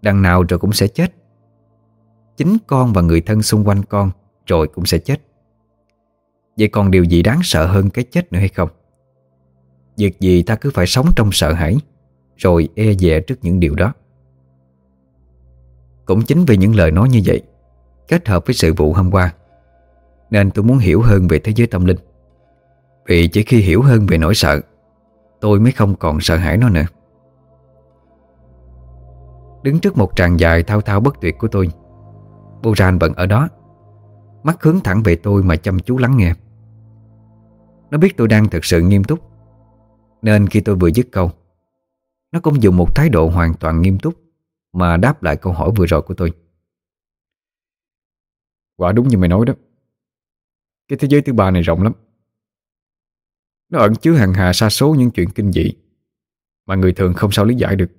Speaker 1: Đằng nào rồi cũng sẽ chết. Chính con và người thân xung quanh con Rồi cũng sẽ chết. Vậy còn điều gì đáng sợ hơn cái chết nữa hay không? Việc gì ta cứ phải sống trong sợ hãi, Rồi e dè trước những điều đó? Cũng chính vì những lời nói như vậy, Kết hợp với sự vụ hôm qua nên tôi muốn hiểu hơn về thế giới tâm linh. Vì chỉ khi hiểu hơn về nỗi sợ, Tôi mới không còn sợ hãi nó nữa. Đứng trước một tràng dài thao thao bất tuyệt của tôi Boran vẫn ở đó, Mắt hướng thẳng về tôi mà chăm chú lắng nghe. Nó biết tôi đang thực sự nghiêm túc, Nên khi tôi vừa dứt câu, Nó cũng dùng một thái độ hoàn toàn nghiêm túc Mà đáp lại câu hỏi vừa rồi của tôi.
Speaker 4: Quả đúng như mày nói đó. Cái thế giới thứ ba này rộng lắm. Nó ẩn chứa hàng hà sa số những chuyện kinh dị Mà người thường không sao lý giải được.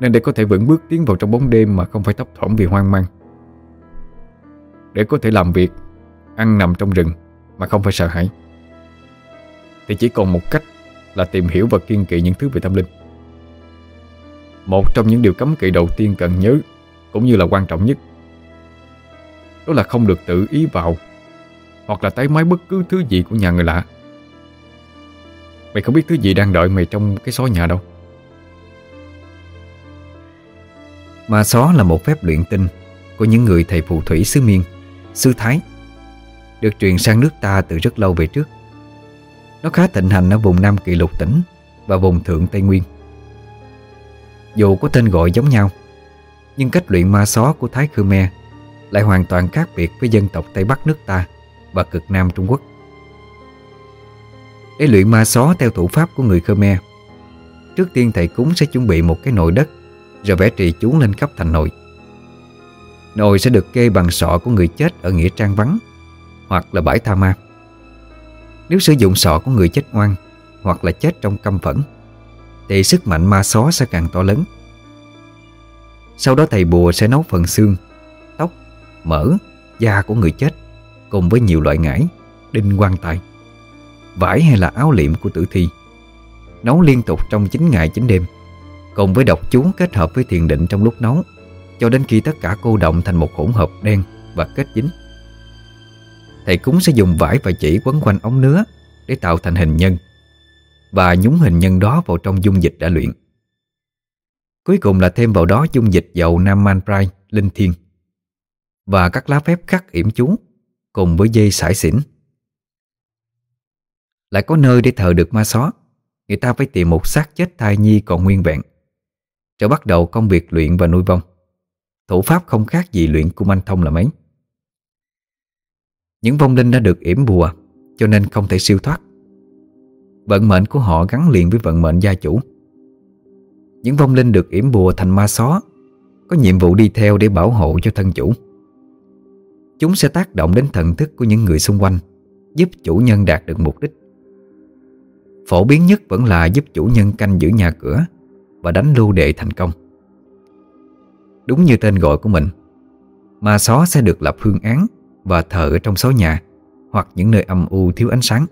Speaker 4: Nên để có thể vững bước tiến vào trong bóng đêm Mà không phải thấp thỏm vì hoang mang. Để có thể làm việc, Ăn nằm trong rừng Mà không phải sợ hãi. Thì chỉ còn một cách Là tìm hiểu và kiên kỵ những thứ về tâm linh. Một trong những điều cấm kỵ đầu tiên cần nhớ Cũng như là quan trọng nhất đó là không được tự ý vào. Hoặc là tái máy bất cứ thứ gì của nhà người lạ. Mày không biết thứ gì đang đợi mày trong cái xó nhà đâu.
Speaker 1: Ma xó là một phép luyện tinh Của những người thầy phù thủy xứ Miên sư Thái. Được truyền sang nước ta từ rất lâu về trước. Nó khá thịnh hành ở vùng Nam Kỳ Lục tỉnh Và vùng Thượng Tây Nguyên. Dù có tên gọi giống nhau, Nhưng cách luyện ma xó của Thái Khmer lại hoàn toàn khác biệt với dân tộc Tây Bắc nước ta Và cực Nam Trung Quốc. Để luyện ma xó theo thủ pháp của người Khmer. Trước tiên thầy cúng sẽ chuẩn bị một cái nồi đất rồi vẽ trì chú lên khắp thành nồi. Nồi sẽ được kê bằng sọ của người chết Ở Nghĩa Trang Vắng Hoặc là bãi Tha Ma. Nếu sử dụng sọ của người chết oan Hoặc là chết trong căm phẫn, Thì sức mạnh ma xó sẽ càng to lớn. Sau đó thầy bùa sẽ nấu phần xương mỡ, da của người chết Cùng với nhiều loại ngải Đinh quan tài Vải hay là áo liệm của tử thi. Nấu liên tục trong 9 ngày 9 đêm Cùng với độc chú kết hợp với thiền định trong lúc nấu Cho đến khi tất cả cô động thành một hỗn hợp đen và kết dính. Thầy cúng sẽ dùng vải và chỉ quấn quanh ống nứa Để tạo thành hình nhân Và nhúng hình nhân đó vào trong dung dịch đã luyện. Cuối cùng là thêm vào đó dung dịch dầu Nam Man Pride, linh thiên và các lá phép khắc yểm chú Cùng với dây sải xỉn. Lại có nơi để thờ được ma xó, Người ta phải tìm một xác chết thai nhi còn nguyên vẹn Rồi bắt đầu công việc luyện và nuôi vong. Thủ pháp không khác gì luyện cung anh thông là mấy. Những vong linh đã được yểm bùa, Cho nên không thể siêu thoát. Vận mệnh của họ gắn liền với vận mệnh gia chủ. Những vong linh được yểm bùa thành ma xó, Có nhiệm vụ đi theo để bảo hộ cho thân chủ. Chúng sẽ tác động đến thần thức của những người xung quanh, Giúp chủ nhân đạt được mục đích. Phổ biến nhất vẫn là giúp chủ nhân canh giữ nhà cửa Và đánh lưu đệ thành công. Đúng như tên gọi của mình, Ma xó sẽ được lập phương án Và thờ ở trong số nhà Hoặc những nơi âm u thiếu ánh sáng.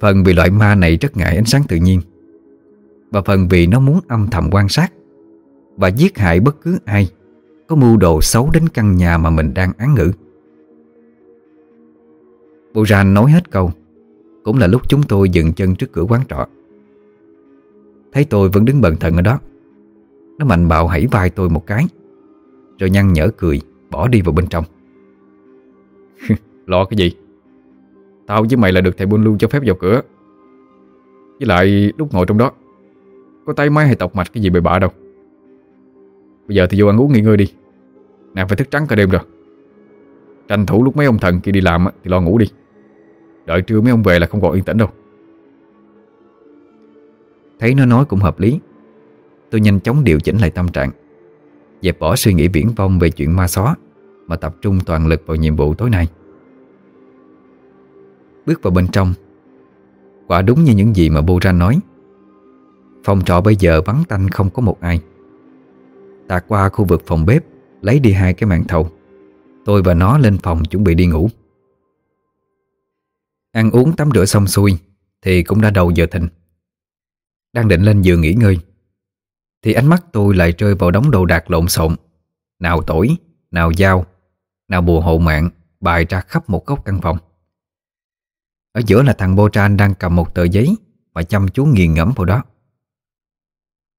Speaker 1: Phần vì loại ma này rất ngại ánh sáng tự nhiên Và phần vì nó muốn âm thầm quan sát Và giết hại bất cứ ai có mưu đồ xấu đến căn nhà mà mình đang án ngữ. Buran nói hết câu. Cũng là lúc chúng tôi dừng chân trước cửa quán trọ. Thấy tôi vẫn đứng bần thần ở đó. Nó mạnh bạo hãy vai tôi một cái, Rồi nhăn nhở cười, Bỏ đi vào bên trong.
Speaker 4: Lo cái gì? Tao với mày là được thầy buôn lưu cho phép vào cửa. Với lại lúc ngồi trong đó, Có tay máy hay tọc mạch cái gì bậy bạ đâu. Bây giờ thì vô ăn uống nghỉ ngơi đi. Nàng phải thức trắng cả đêm rồi. Tranh thủ lúc mấy ông thần kia đi làm Thì lo ngủ đi. Đợi trưa mấy ông về là không còn yên tĩnh đâu.
Speaker 1: Thấy nó nói cũng hợp lý. Tôi nhanh chóng điều chỉnh lại tâm trạng. Dẹp bỏ suy nghĩ viễn vông về chuyện ma xóa Mà tập trung toàn lực vào nhiệm vụ tối nay. Bước vào bên trong. Quả đúng như những gì mà Bura nói. Phòng trọ bây giờ vắng tanh không có một ai. Tạt qua khu vực phòng bếp Lấy đi hai cái màn thầu. Tôi và nó lên phòng chuẩn bị đi ngủ. Ăn uống tắm rửa xong xuôi Thì cũng đã đầu giờ thịnh. Đang định lên giường nghỉ ngơi Thì ánh mắt tôi lại rơi vào đống đồ đạc lộn xộn. Nào tỏi, nào dao Nào bùa hộ mạng Bài ra khắp một góc căn phòng. Ở giữa là thằng Botran đang cầm một tờ giấy Và chăm chú nghiền ngẫm vào đó.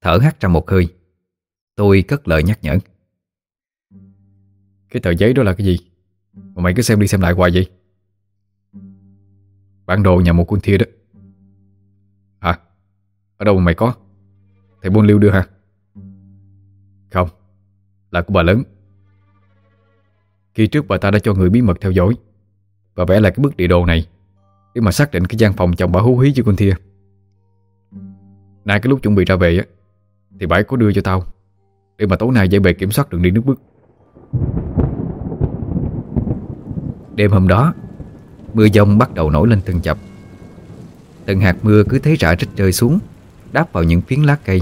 Speaker 1: Thở hắt ra một hơi. Tôi cất lời nhắc nhở.
Speaker 4: Cái tờ giấy đó là cái gì? Mà mày cứ xem đi xem lại hoài vậy. Bản đồ nhà một quân thia đó. Hả? Ở đâu mà mày có? Thầy buôn lưu đưa hả? Không. Là của bà lớn. Khi trước bà ta đã cho người bí mật theo dõi Và vẽ lại cái bức địa đồ này Để mà xác định cái gian phòng chồng bà hú hí với quân thia. Nay cái lúc chuẩn bị ra về á, Thì bà có đưa cho tao. Để mà tối nay dễ bề kiểm soát đường đi nước bước.
Speaker 1: Đêm hôm đó, Mưa dông bắt đầu nổi lên từng chập. Từng hạt mưa cứ thấy rã rít rơi xuống, Đáp vào những phiến lá cây,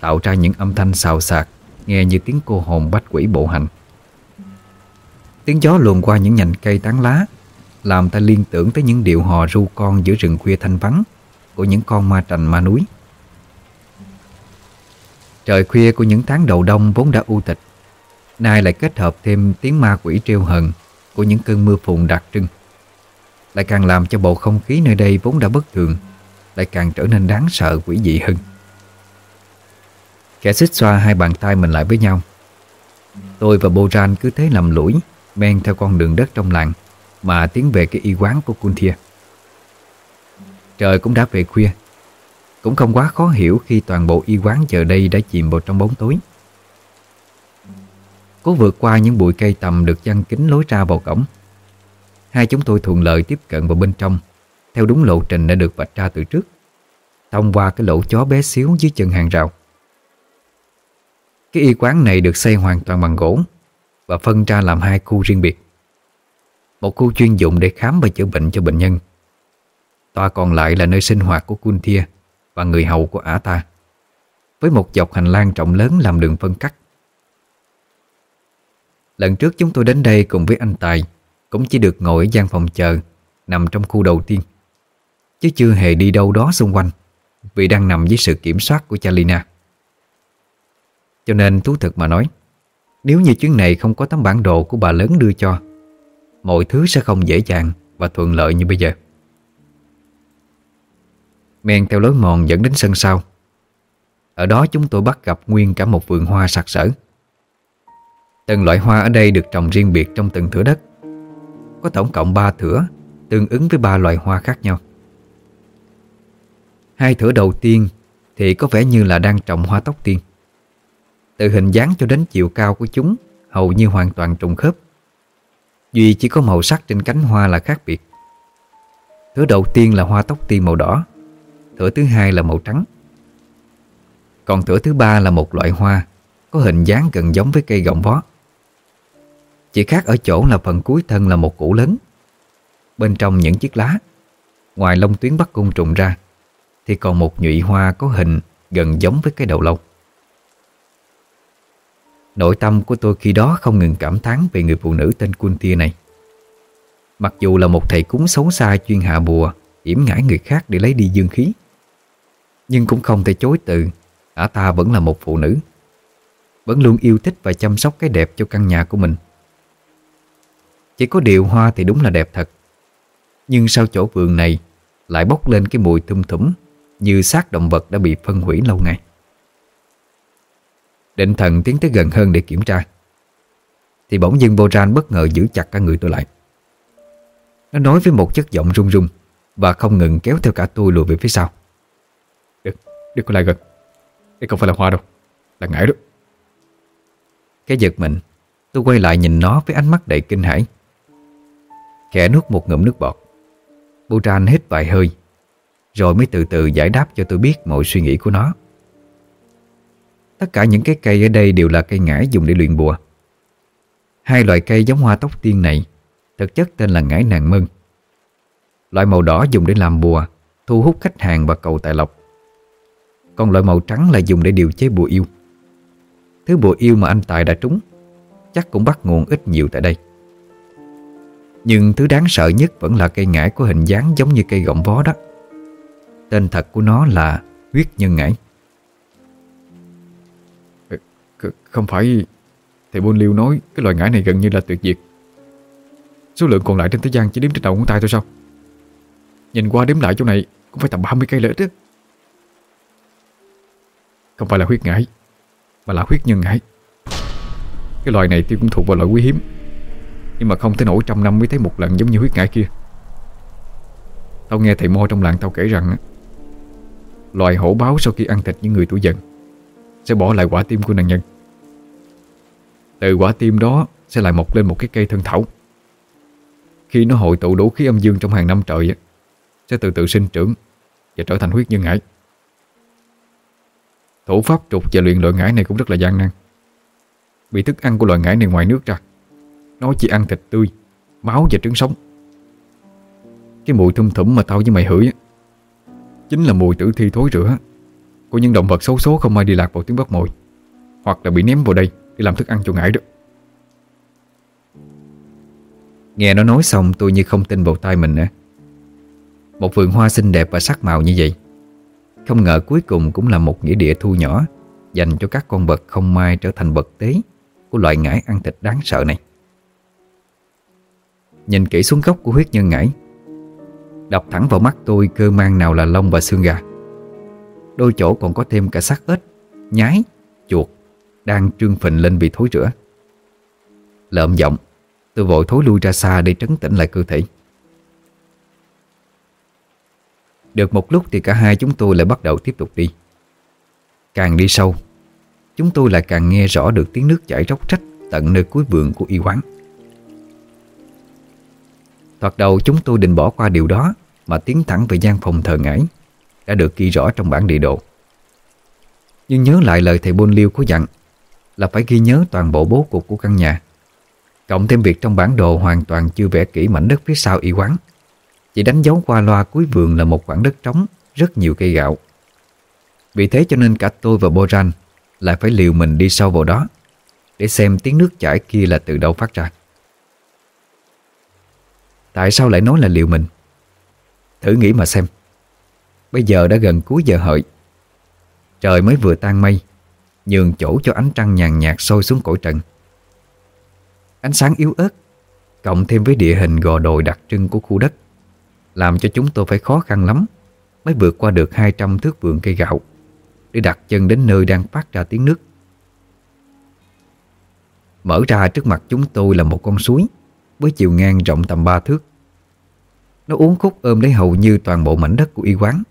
Speaker 1: Tạo ra những âm thanh xào xạc, Nghe như tiếng cô hồn bách quỷ bộ hành. Tiếng gió luồn qua những nhành cây tán lá, Làm ta liên tưởng tới những điệu hò ru con giữa rừng khuya thanh vắng Của những con ma trành ma núi. Trời khuya của những tháng đầu đông vốn đã u tịch. Nay lại kết hợp thêm tiếng ma quỷ treo hận Của những cơn mưa phùn đặc trưng. Lại càng làm cho bầu không khí nơi đây vốn đã bất thường, Lại càng trở nên đáng sợ quỷ dị hơn. Kẻ xích xoa hai bàn tay mình lại với nhau. Tôi và Boran cứ thế lầm lũi, Men theo con đường đất trong làng, Mà tiến về cái y quán của Kuntia Trời cũng đã về khuya cũng không quá khó hiểu khi toàn bộ y quán giờ đây đã chìm vào trong bóng tối. Cố vượt qua những bụi cây tầm được chăn kín lối ra vào cổng. Hai chúng tôi thuận lợi tiếp cận vào bên trong. Theo đúng lộ trình đã được vạch ra từ trước. Thông qua cái lỗ chó bé xíu dưới chân hàng rào. Cái y quán này được xây hoàn toàn bằng gỗ Và phân ra làm hai khu riêng biệt. Một khu chuyên dụng để khám và chữa bệnh cho bệnh nhân. Tòa còn lại là nơi sinh hoạt của Kunthia. Và người hầu của ả ta, Với một dọc hành lang rộng lớn làm đường phân cắt. Lần trước chúng tôi đến đây cùng với anh Tài, Cũng chỉ được ngồi ở gian phòng chờ, Nằm trong khu đầu tiên, Chứ chưa hề đi đâu đó xung quanh, Vì đang nằm dưới sự kiểm soát của Chalina Cho nên thú thực mà nói, Nếu như chuyến này không có tấm bản đồ của bà lớn đưa cho, Mọi thứ sẽ không dễ dàng Và thuận lợi như bây giờ. Men theo lối mòn dẫn đến sân sau. Ở đó chúng tôi bắt gặp nguyên cả một vườn hoa sặc sỡ. Từng loại hoa ở đây được trồng riêng biệt trong từng thửa đất. Có tổng cộng 3 thửa, Tương ứng với ba loại hoa khác nhau. Hai thửa đầu tiên Thì có vẻ như là đang trồng hoa tóc tiên. Từ hình dáng cho đến chiều cao của chúng Hầu như hoàn toàn trùng khớp. Duy chỉ có màu sắc trên cánh hoa là khác biệt. Thửa đầu tiên là hoa tóc tiên màu đỏ Thửa thứ hai là màu trắng. Còn thửa thứ ba là một loại hoa, Có hình dáng gần giống với cây gọng vó. Chỉ khác ở chỗ là phần cuối thân là một củ lớn. Bên trong những chiếc lá, Ngoài lông tuyến bắt côn trùng ra, Thì còn một nhụy hoa có hình gần giống với cái đầu lâu Nội tâm của tôi khi đó không ngừng cảm thán về người phụ nữ tên Kuntia này. Mặc dù là một thầy cúng xấu xa chuyên hạ bùa, yểm ngãi người khác để lấy đi dương khí nhưng cũng không thể chối từ. Ả ta vẫn là một phụ nữ. Vẫn luôn yêu thích và chăm sóc cái đẹp cho căn nhà của mình. Chỉ có điều hoa thì đúng là đẹp thật. Nhưng sau chỗ vườn này, Lại bốc lên cái mùi thum thủm Như xác động vật đã bị phân hủy lâu ngày. Định thần tiến tới gần hơn để kiểm tra. Thì bỗng dưng Boran bất ngờ giữ chặt cả người tôi lại. Nó nói với một chất giọng run run Và không ngừng kéo theo cả tôi lùi về phía sau.
Speaker 4: Đừng, đừng có lại gần Đây không phải là hoa đâu Là ngải đó.
Speaker 1: Cái giật mình Tôi quay lại nhìn nó với ánh mắt đầy kinh hãi. Khẽ nuốt một ngụm nước bọt. Boran hít vài hơi Rồi mới từ từ giải đáp cho tôi biết mọi suy nghĩ của nó. Tất cả những cái cây ở đây đều là cây ngải dùng để luyện bùa. Hai loại cây giống hoa tóc tiên này Thực chất tên là ngải nàng mân. Loại màu đỏ dùng để làm bùa Thu hút khách hàng và cầu tài lộc. Còn loại màu trắng là dùng để điều chế bùa yêu. Thứ bùa yêu mà anh Tài đã trúng, Chắc cũng bắt nguồn ít nhiều tại đây. Nhưng thứ đáng sợ nhất vẫn là cây ngải có hình dáng giống như cây gọng vó đó. Tên thật của nó là huyết nhân ngải.
Speaker 4: Ờ, không phải. Thầy Bôn Liêu nói cái loài ngải này gần như là tuyệt diệt. Số lượng còn lại trên thế gian chỉ đếm trên đầu ngón tay thôi sao? Nhìn qua đếm lại chỗ này Cũng phải tầm 30 cây lỡ chứ không phải là huyết ngải Mà là huyết nhân ngải Cái loài này tuy cũng thuộc vào loại quý hiếm, Nhưng mà không thể nổi trăm năm mới thấy một lần giống như huyết ngải kia. Tao nghe thầy Mo trong làng tao kể rằng, Loài hổ báo sau khi ăn thịt những người tuổi dần Sẽ bỏ lại quả tim của nạn nhân. Từ quả tim đó Sẽ lại mọc lên một cái cây thân thảo. Khi nó hội tụ đủ khí âm dương trong hàng năm trời Sẽ từ từ sinh trưởng Và trở thành huyết nhân ngải Thủ pháp trục và luyện loại ngải này cũng rất là gian nan. Vì thức ăn của loại ngải này ngoài nước ra, Nó chỉ ăn thịt tươi, Máu và trứng sống. Cái mùi thum thủm mà tao với mày hửi Chính là mùi tử thi thối rữa Của những động vật xấu số không ai đi lạc vào tiếng bắt mồi, Hoặc là bị ném vào đây Để làm thức ăn cho ngải đó.
Speaker 1: Nghe nó nói xong, tôi như không tin vào tai mình nữa. Một vườn hoa xinh đẹp và sắc màu như vậy không ngờ cuối cùng cũng là một nghĩa địa thu nhỏ Dành cho các con vật không may trở thành vật tế Của loại ngải ăn thịt đáng sợ này. Nhìn kỹ xuống gốc của huyết nhân ngải Đập thẳng vào mắt tôi cơ mang nào là lông và xương gà. Đôi chỗ còn có thêm cả xác ếch, nhái, chuột Đang trương phình lên vì thối rữa Lợm giọng Tôi vội thối lui ra xa để trấn tĩnh lại cơ thể. Được một lúc thì cả hai chúng tôi lại bắt đầu tiếp tục đi. Càng đi sâu, Chúng tôi lại càng nghe rõ được tiếng nước chảy róc rách Tận nơi cuối vườn của y quán. Thoạt đầu chúng tôi định bỏ qua điều đó Mà tiến thẳng về gian phòng thờ ngải, Đã được ghi rõ trong bản địa đồ. Nhưng nhớ lại lời thầy Bôn Liêu có dặn Là phải ghi nhớ toàn bộ bố cục của căn nhà. Cộng thêm việc trong bản đồ hoàn toàn chưa vẽ kỹ mảnh đất phía sau y quán. Chỉ đánh dấu qua loa cuối vườn là một khoảng đất trống, Rất nhiều cây gạo. Vì thế cho nên cả tôi và Boran Lại phải liều mình đi sâu vào đó, Để xem tiếng nước chảy kia là từ đâu phát ra. Tại sao lại nói là liều mình? Thử nghĩ mà xem. Bây giờ đã gần cuối giờ hợi. Trời mới vừa tan mây, Nhường chỗ cho ánh trăng nhàn nhạt sôi xuống cõi trần. Ánh sáng yếu ớt Cộng thêm với địa hình gò đồi đặc trưng của khu đất. Làm cho chúng tôi phải khó khăn lắm Mới vượt qua được 200 thước vườn cây gạo Để đặt chân đến nơi đang phát ra tiếng nước. Mở ra trước mặt chúng tôi là một con suối Với chiều ngang rộng tầm 3 thước. Nó uốn khúc ôm lấy hầu như toàn bộ mảnh đất của y quán.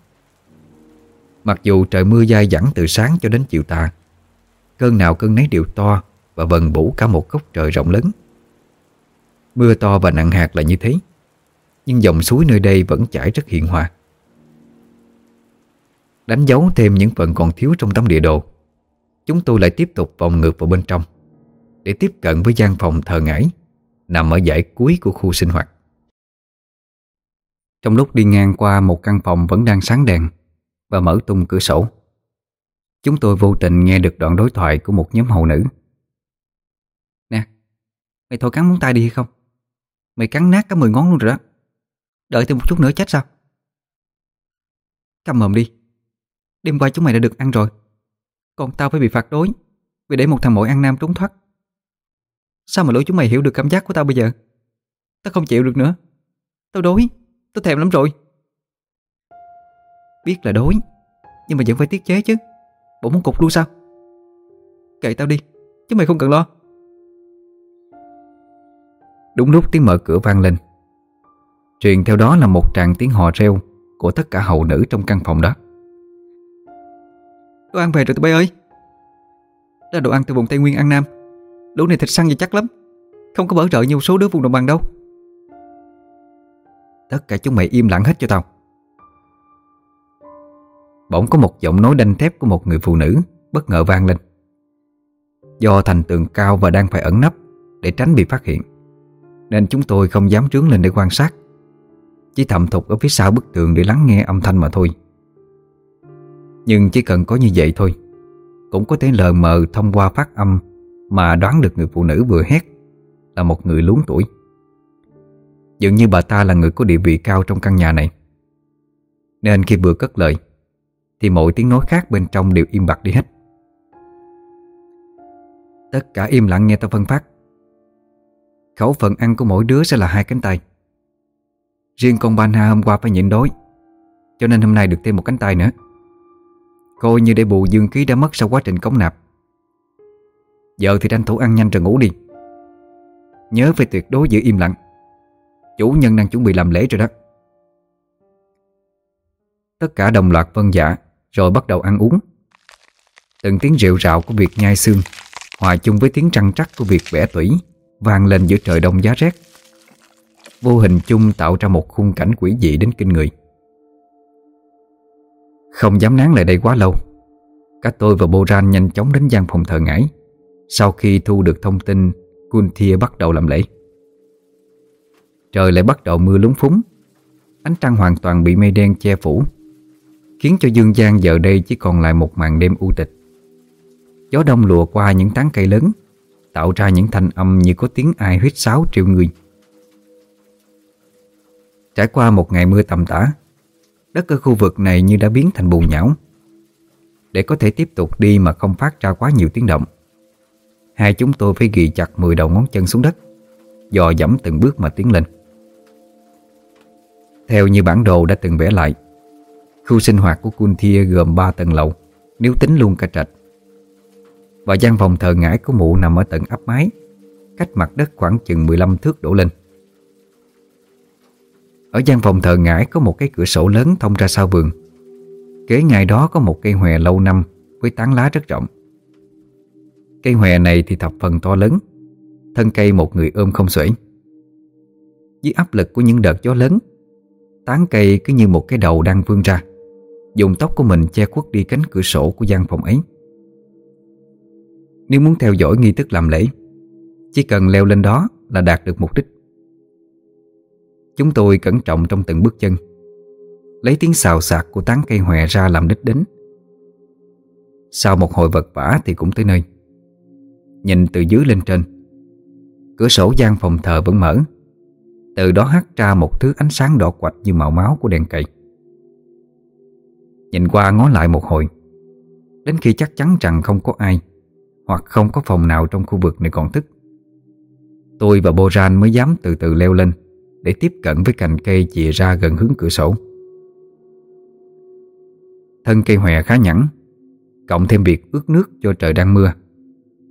Speaker 1: Mặc dù trời mưa dai dẳng từ sáng cho đến chiều tà, Cơn nào cơn nấy đều to Và bần bủ cả một góc trời rộng lớn. Mưa to và nặng hạt là như thế. Nhưng dòng suối nơi đây vẫn chảy rất hiền hòa. Đánh dấu thêm những phần còn thiếu trong tấm địa đồ Chúng tôi lại tiếp tục vòng ngược vào bên trong Để tiếp cận với gian phòng thờ ngải Nằm ở dãy cuối của khu sinh hoạt. Trong lúc đi ngang qua một căn phòng vẫn đang sáng đèn Và mở tung cửa sổ Chúng tôi vô tình nghe được đoạn đối thoại của một nhóm hậu nữ. Nè, mày thôi cắn móng tay đi hay không? Mày cắn nát cả 10 ngón luôn rồi đó. Đợi thêm một chút nữa chết sao? Cầm mồm đi. Đêm qua chúng mày đã được ăn rồi. Còn tao phải bị phạt đối. Vì để một thằng mội ăn nam trốn thoát. Sao mà lỗi chúng mày hiểu được cảm giác của tao bây giờ? Tao không chịu được nữa. Tao đói. Tao thèm lắm rồi. Biết là đói, Nhưng mà vẫn phải tiết chế chứ. Bộ muốn cục luôn sao? Kệ tao đi. Chứ mày không cần lo. Đúng lúc tiếng mở cửa vang lên. Truyền theo đó là một tràng tiếng hò reo Của tất cả hầu nữ trong căn phòng đó. Đồ ăn về rồi tụi bay ơi. Là đồ ăn từ vùng Tây Nguyên An Nam. Lũ này thịt săn và chắc lắm. Không có bỡ trợ như số đứa vùng đồng bằng đâu. Tất cả chúng mày im lặng hết cho tao. Bỗng có một giọng nói đanh thép của một người phụ nữ Bất ngờ vang lên. Do thành tường cao và đang phải ẩn nấp Để tránh bị phát hiện, Nên chúng tôi không dám trướng lên để quan sát. Chỉ thầm thục ở phía sau bức tường Để lắng nghe âm thanh mà thôi. Nhưng chỉ cần có như vậy thôi, Cũng có thể lờ mờ thông qua phát âm Mà đoán được người phụ nữ vừa hét Là một người luống tuổi. Dường như bà ta là người có địa vị cao trong căn nhà này. Nên khi vừa cất lời, thì mọi tiếng nói khác bên trong đều im bặt đi hết. Tất cả im lặng nghe tao phân phát. Khẩu phần ăn của mỗi đứa sẽ là hai cánh tay. Riêng con Bana hôm qua phải nhịn đói, Cho nên hôm nay được thêm một cánh tay nữa. Coi như để bù dương khí đã mất sau quá trình cống nạp. Giờ thì tranh thủ ăn nhanh rồi ngủ đi. Nhớ phải tuyệt đối giữ im lặng. Chủ nhân đang chuẩn bị làm lễ rồi đó. Tất cả đồng loạt vân dạ rồi bắt đầu ăn uống. Từng tiếng rượu rạo của việc nhai xương, Hòa chung với tiếng trăng trắc của việc vẽ tủy, vang lên giữa trời đông giá rét. Vô hình chung tạo ra một khung cảnh quỷ dị đến kinh người. Không dám nán lại đây quá lâu Cả tôi và Boran nhanh chóng đến gian phòng thờ ngải, Sau khi thu được thông tin, Kunthia bắt đầu làm lễ. Trời lại bắt đầu mưa lúng phúng, Ánh trăng hoàn toàn bị mây đen che phủ, Khiến cho dương gian giờ đây chỉ còn lại một màn đêm u tịch. Gió đông lùa qua những tán cây lớn, Tạo ra những thanh âm như có tiếng ai huyết sáo triệu người. Trải qua một ngày mưa tầm tã, Đất ở khu vực này như đã biến thành bùn nhão. Để có thể tiếp tục đi mà không phát ra quá nhiều tiếng động, Hai chúng tôi phải ghi chặt 10 đầu ngón chân xuống đất, Dò dẫm từng bước mà tiến lên. Theo như bản đồ đã từng vẽ lại, Khu sinh hoạt của Kunthia gồm 3 tầng lầu, Nếu tính luôn cả trạch Và gian phòng thờ ngải của mụ nằm ở tầng áp mái, Cách mặt đất khoảng chừng 15 thước đổ lên. Ở gian phòng thờ ngải có một cái cửa sổ lớn thông ra sau vườn. Kế ngay đó có một cây hòe lâu năm, Với tán lá rất rộng. Cây hòe này thì thập phần to lớn, Thân cây một người ôm không xuể. Dưới áp lực của những đợt gió lớn, Tán cây cứ như một cái đầu đang vươn ra, Dùng tóc của mình che khuất đi cánh cửa sổ của gian phòng ấy. Nếu muốn theo dõi nghi thức làm lễ, Chỉ cần leo lên đó là đạt được mục đích. Chúng tôi cẩn trọng trong từng bước chân. Lấy tiếng xào xạc của tán cây hòe ra làm đích đến. Sau một hồi vật vả thì cũng tới nơi. Nhìn từ dưới lên trên, Cửa sổ gian phòng thờ vẫn mở. Từ đó hắt ra một thứ ánh sáng đỏ quạch như màu máu của đèn cậy Nhìn qua ngó lại một hồi, Đến khi chắc chắn rằng không có ai Hoặc không có phòng nào trong khu vực này còn thức, Tôi và Boran mới dám từ từ leo lên. Để tiếp cận với cành cây chìa ra gần hướng cửa sổ. Thân cây hòe khá nhẵn, Cộng thêm việc ướt nước do trời đang mưa,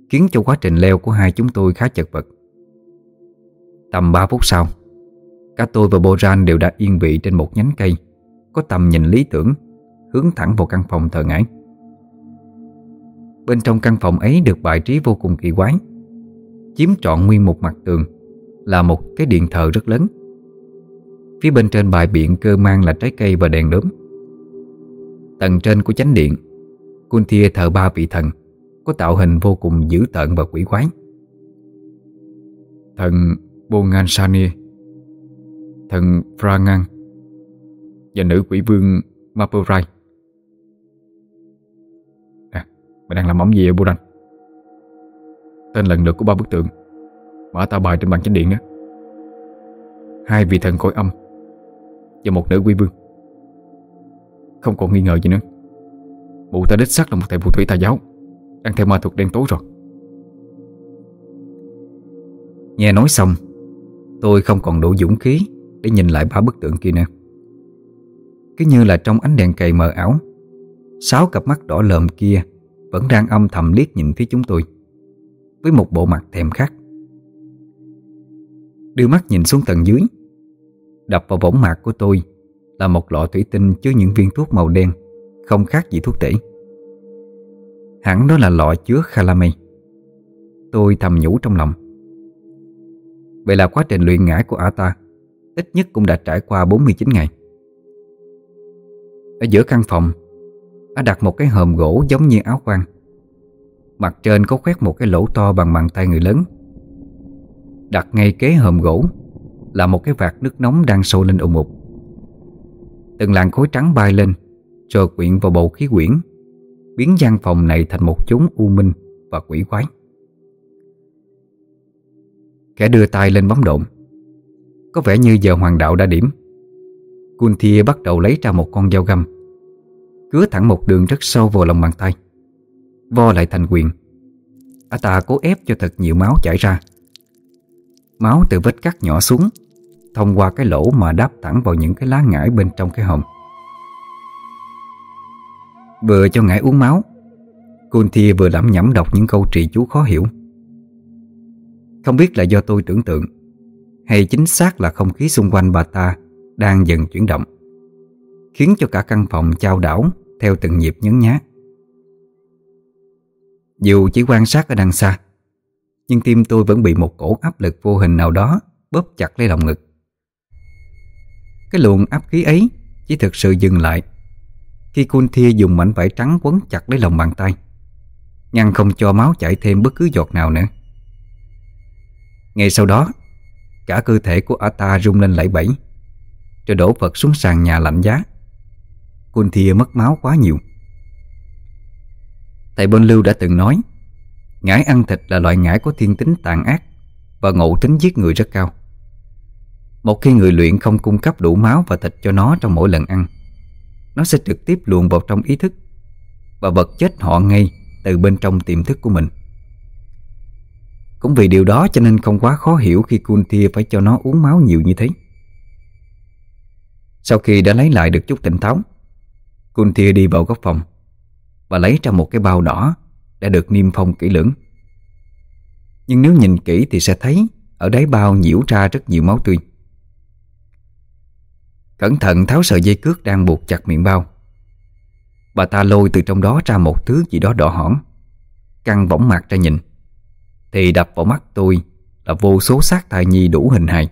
Speaker 1: Khiến cho quá trình leo của hai chúng tôi khá chật vật. Tầm 3 phút sau, Cả tôi và Boran đều đã yên vị trên một nhánh cây, Có tầm nhìn lý tưởng, Hướng thẳng vào căn phòng thờ ngải. Bên trong căn phòng ấy được bài trí vô cùng kỳ quái, Chiếm trọn nguyên một mặt tường. Là một cái điện thờ rất lớn. Phía bên trên bài biện cơ mang là trái cây và đèn đốm. Tầng trên của chánh điện Kuntia thờ ba vị thần Có tạo hình vô cùng dữ tợn và quỷ quái. Thần Bongansani Thần Frangan Và nữ quỷ vương Mapurai. À, nè, mày đang làm móng gì vậy Buran? Tên lần lượt của ba bức tượng. Mở ta bài trên bàn chánh điện á. Hai vị thần cõi âm Và một nữ quy vương. Không còn nghi ngờ gì nữa. Mụ ta đích xác là một thầy phù thủy tà giáo, Đang theo ma thuật đen tối rồi. Nghe nói xong, Tôi không còn đủ dũng khí Để nhìn lại ba bức tượng kia nữa. Cứ như là trong ánh đèn cầy mờ ảo, Sáu cặp mắt đỏ lợm kia Vẫn đang âm thầm liếc nhìn phía chúng tôi, Với một bộ mặt thèm khát. Đưa mắt nhìn xuống tầng dưới. Đập vào võng mạc của tôi Là một lọ thủy tinh chứa những viên thuốc màu đen, Không khác gì thuốc tể. Hẳn đó là lọ chứa Khalame Tôi thầm nhủ trong lòng. Vậy là quá trình luyện ngải của ả ta Ít nhất cũng đã trải qua 49 ngày. Ở giữa căn phòng Ả đặt một cái hòm gỗ giống như áo quan Mặt trên có khoét một cái lỗ to bằng bàn tay người lớn. Đặt ngay kế hòm gỗ, Là một cái vạt nước nóng đang sôi lên ủng ục Từng làn khối trắng bay lên Rồi quyện vào bầu khí quyển, Biến gian phòng này thành một chốn u minh và quỷ quái. Kẻ đưa tay lên bấm độn. Có vẻ như giờ hoàng đạo đã điểm. Kunthia bắt đầu lấy ra một con dao găm, Cứa thẳng một đường rất sâu vào lòng bàn tay, Vo lại thành quyền. A ta cố ép cho thật nhiều máu chảy ra. Máu từ vết cắt nhỏ xuống, Thông qua cái lỗ mà đáp thẳng vào những cái lá ngải bên trong cái hòm. Vừa cho ngải uống máu Kunthia vừa lẩm nhẩm đọc những câu trì chú khó hiểu. Không biết là do tôi tưởng tượng, Hay chính xác là không khí xung quanh bà ta Đang dần chuyển động, Khiến cho cả căn phòng trao đảo Theo từng nhịp nhấn nhá. Dù chỉ quan sát ở đằng xa nhưng tim tôi vẫn bị một cổ áp lực vô hình nào đó Bóp chặt lấy lòng ngực. Cái luồng áp khí ấy Chỉ thực sự dừng lại Khi Kunthia dùng mảnh vải trắng quấn chặt lấy lòng bàn tay, Ngăn không cho máu chảy thêm bất cứ giọt nào nữa. Ngay sau đó, Cả cơ thể của Ata rung lên lẫy bẫy, Rồi đổ vật xuống sàn nhà lạnh giá. Kunthia mất máu quá nhiều. Thầy Bôn Lưu đã từng nói Ngải ăn thịt là loại ngải có thiên tính tàn ác Và ngộ tính giết người rất cao Một khi người luyện không cung cấp đủ máu và thịt cho nó trong mỗi lần ăn Nó sẽ trực tiếp luồn vào trong ý thức Và vật chết họ ngay từ bên trong tiềm thức của mình cũng vì điều đó cho nên không quá khó hiểu khi Kuntia phải cho nó uống máu nhiều như thế. Sau khi đã lấy lại được chút tỉnh táo, Kuntia đi vào góc phòng và lấy ra một cái bao đỏ đã được niêm phong kỹ lưỡng. Nhưng nếu nhìn kỹ thì sẽ thấy ở đáy bao nhiễu ra rất nhiều máu tươi. Cẩn thận tháo sợi dây cước đang buộc chặt miệng bao. Bà ta lôi từ trong đó ra một thứ gì đó đỏ hỏn, căng võng mặt ra nhìn. Thì đập vào mắt tôi Là vô số xác thai nhi đủ hình hài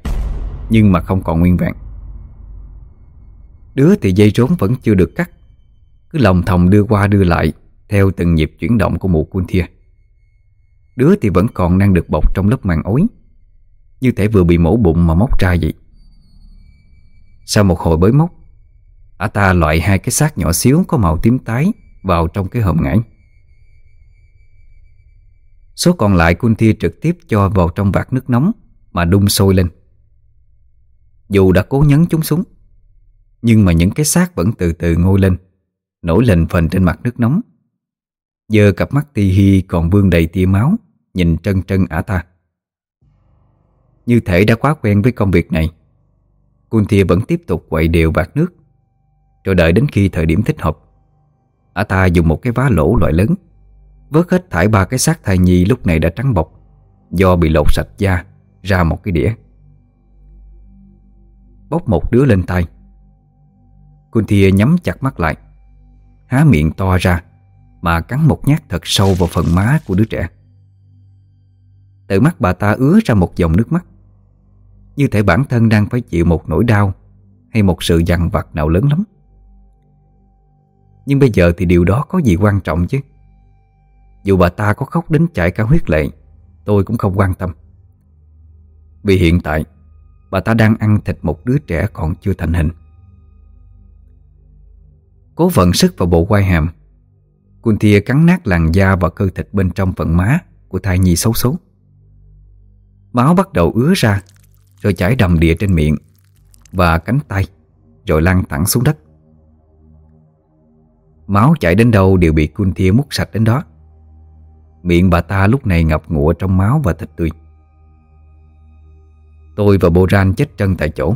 Speaker 1: Nhưng mà không còn nguyên vẹn Đứa thì dây rốn vẫn chưa được cắt Cứ lòng thòng đưa qua đưa lại theo từng nhịp chuyển động của mụ quân thia Đứa thì vẫn còn đang được bọc trong lớp màn ối, Như thể vừa bị mổ bụng mà móc ra vậy. Sau một hồi bới móc, Ả ta loại hai cái xác nhỏ xíu Có màu tím tái vào trong cái hòm ngải. Số còn lại Kunti trực tiếp cho vào trong vạt nước nóng Mà đun sôi lên. Dù đã cố nhấn chúng xuống, Nhưng mà những cái xác vẫn từ từ ngôi lên, Nổi lên phần trên mặt nước nóng. Giờ cặp mắt ti hi còn vương đầy tia máu, Nhìn trân trân ả ta. Như thể đã quá quen với công việc này, Kuntia vẫn tiếp tục quậy đều bạc nước, Rồi đợi đến khi thời điểm thích hợp. Ả ta dùng một cái vá lỗ loại lớn, Vớt hết thải ba cái xác thai nhi lúc này đã trắng bọc, Do bị lột sạch da, Ra một cái đĩa. Bóc một đứa lên tay. Kuntia nhắm chặt mắt lại, Há miệng to ra. Mà cắn một nhát thật sâu vào phần má của đứa trẻ. Từ mắt bà ta ứa ra một dòng nước mắt. Như thể bản thân đang phải chịu một nỗi đau Hay một sự dằn vặt nào lớn lắm. Nhưng bây giờ thì điều đó có gì quan trọng chứ? Dù bà ta có khóc đến chảy cả huyết lệ, Tôi cũng không quan tâm. Vì hiện tại, Bà ta đang ăn thịt một đứa trẻ còn chưa thành hình. Cố vận sức vào bộ quai hàm Kuntia cắn nát làn da và cơ thịt bên trong phần má Của thai nhi xấu xố. Máu bắt đầu ứa ra, Rồi chảy đầm đìa trên miệng Và cánh tay, Rồi lan thẳng xuống đất. Máu chảy đến đâu đều bị Cun Thia mút sạch đến đó. Miệng bà ta lúc này ngập ngụa trong máu và thịt tươi. Tôi và Boran chết chân tại chỗ.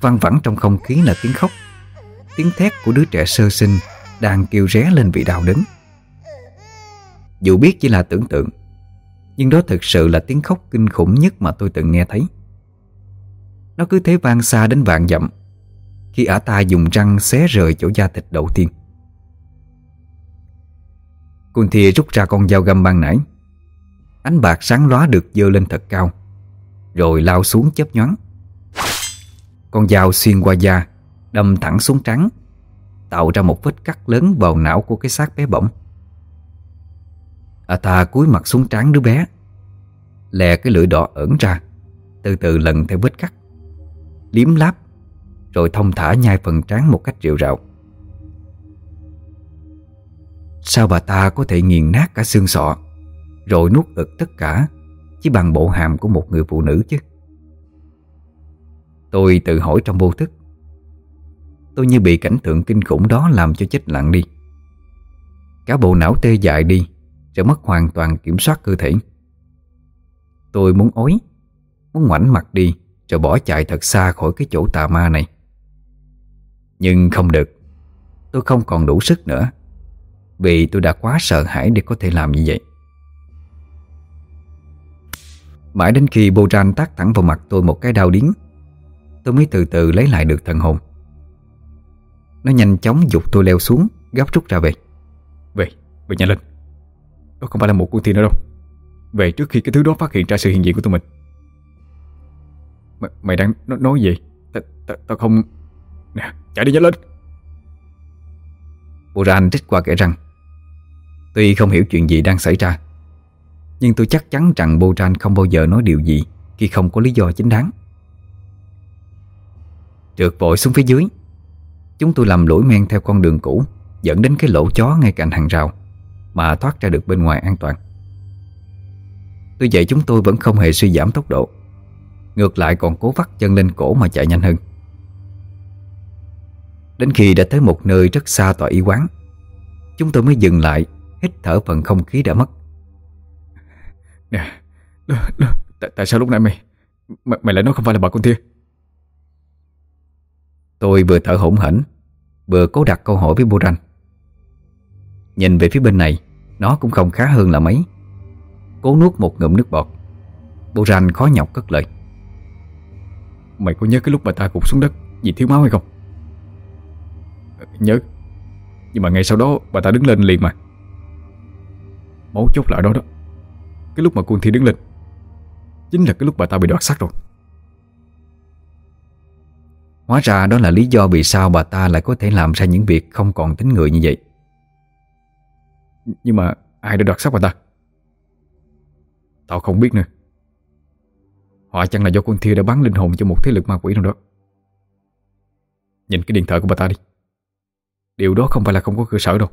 Speaker 1: Văng vẳng trong không khí là tiếng khóc, Tiếng thét của đứa trẻ sơ sinh đang kêu ré lên vì đau đớn. Dù biết chỉ là tưởng tượng, Nhưng đó thực sự là tiếng khóc kinh khủng nhất mà tôi từng nghe thấy. Nó cứ thế vang xa đến vạn dặm Khi ả ta dùng răng xé rời chỗ da thịt đầu tiên. Quân thìa rút ra con dao găm ban nãy. Ánh bạc sáng lóa được dơ lên thật cao, Rồi lao xuống chớp nhoáng. Con dao xuyên qua da, Đâm thẳng xuống trắng Tạo ra một vết cắt lớn vào não của cái xác bé bỏng. Ata ta cúi mặt xuống trán đứa bé, Lè cái lưỡi đỏ ẩn ra, Từ từ lần theo vết cắt, Liếm láp, Rồi thông thả nhai phần trán một cách rượu rạo. Sao bà ta có thể nghiền nát cả xương sọ, Rồi nuốt ực tất cả Chỉ bằng bộ hàm của một người phụ nữ chứ? Tôi tự hỏi trong vô thức. Tôi như bị cảnh tượng kinh khủng đó làm cho chết lặng đi. Cả bộ não tê dại đi Rồi mất hoàn toàn kiểm soát cơ thể. Tôi muốn ối Muốn ngoảnh mặt đi, Rồi bỏ chạy thật xa khỏi cái chỗ tà ma này. Nhưng không được, Tôi không còn đủ sức nữa, Vì tôi đã quá sợ hãi để có thể làm như vậy. Mãi đến khi Bojan tác thẳng vào mặt tôi một cái đau điếng, Tôi mới từ từ lấy lại được thần hồn nó nhanh chóng dục tôi leo xuống Gấp rút ra về.
Speaker 4: Về, về nhanh lên Đó không phải là một con thiên nữa đâu. Về trước khi cái thứ đó phát hiện ra sự hiện diện của tụi mình. M Mày đang nói, nói gì? Tao không Nè, chạy đi nhanh lên
Speaker 1: Boran trích qua kẻ răng Tuy không hiểu chuyện gì đang xảy ra Nhưng tôi chắc chắn rằng Boran không bao giờ nói điều gì Khi không có lý do chính đáng. Trượt vội xuống phía dưới Chúng tôi làm lũi men theo con đường cũ Dẫn đến cái lỗ chó ngay cạnh hàng rào Mà thoát ra được bên ngoài an toàn. Tuy vậy chúng tôi vẫn không hề suy giảm tốc độ. Ngược lại còn cố vắt chân lên cổ mà chạy nhanh hơn. Đến khi đã tới một nơi rất xa tòa y quán Chúng tôi mới dừng lại Hít thở phần không khí đã mất.
Speaker 4: Nè tại, tại sao lúc nãy mày Mày, mày lại nói không phải là bà con Thiên?
Speaker 1: Tôi vừa thở hổn hển, Vừa cố đặt câu hỏi với Buran. Nhìn về phía bên này, Nó cũng không khá hơn là mấy. Cố nuốt một ngụm nước bọt. Buran khó nhọc cất lời.
Speaker 4: Mày có nhớ cái lúc bà ta gục xuống đất Vì thiếu máu hay không? Ờ, nhớ. Nhưng mà ngay sau đó bà ta đứng lên liền mà. Máu chốt lại đó đó. Cái lúc mà quân thi đứng lên, Chính là cái lúc bà ta bị đoạt xác rồi.
Speaker 1: Hóa ra đó là lý do vì sao bà ta lại có thể làm ra những việc không còn tính người như vậy.
Speaker 4: Nhưng mà ai đã đoạt xác bà ta? Tao không biết nữa. Họ chẳng là do con Thia đã bắn linh hồn cho một thế lực ma quỷ nào đó. Nhìn cái điện thoại của bà ta đi. Điều đó không phải là không có cơ sở đâu.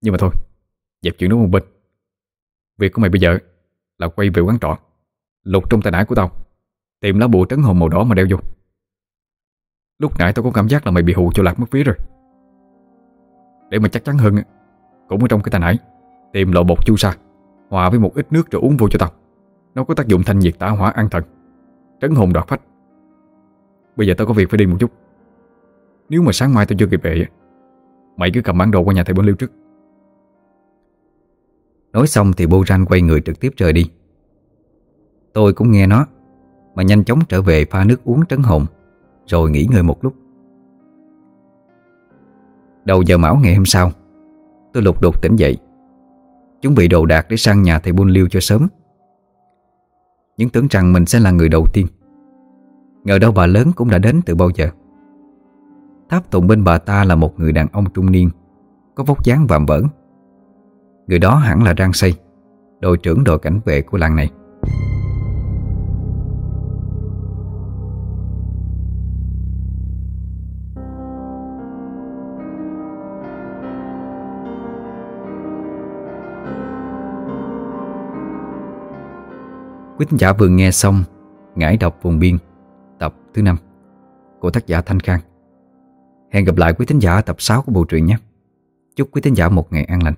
Speaker 4: Nhưng mà thôi, Dẹp chuyện đó một bên. Việc của mày bây giờ là quay về quán trọ, Lục trong tài nải của tao, Tìm lá bùa trấn hồn màu đỏ mà đeo vô. Lúc nãy tao có cảm giác là mày bị hù cho lạc mất ví rồi. Để mà chắc chắn hơn Cũng ở trong cái tay nãy Tìm lộ bột chu sa, Hòa với một ít nước rồi uống vô cho tao. Nó có tác dụng thanh nhiệt tả hỏa an thần, Trấn hồn đoạt phách. Bây giờ tao có việc phải đi một chút. Nếu mà sáng mai tao chưa kịp về Mày cứ cầm bản đồ qua nhà thầy Bốn Liêu trước.
Speaker 1: Nói xong thì Bô Ranh quay người trực tiếp rời đi. Tôi cũng nghe nó, Mà nhanh chóng trở về pha nước uống trấn hồn. Rồi nghỉ ngơi một lúc. Đầu giờ mão ngày hôm sau, Tôi lục đục tỉnh dậy, Chuẩn bị đồ đạc để sang nhà thầy Buôn Liêu cho sớm. Nhưng tưởng rằng mình sẽ là người đầu tiên, Ngờ đâu bà lớn cũng đã đến từ bao giờ. Tháp tùng bên bà ta là một người đàn ông trung niên, Có vóc dáng vạm vỡ. Người đó hẳn là Rang Xây Đội trưởng đội cảnh vệ của làng này. Quý thính giả vừa nghe xong, Ngải đọc vùng biên, Tập thứ 5 Của tác giả Thanh Khang. Hẹn gặp lại quý thính giả tập 6 của bộ truyện nhé. Chúc quý thính giả một ngày an lành.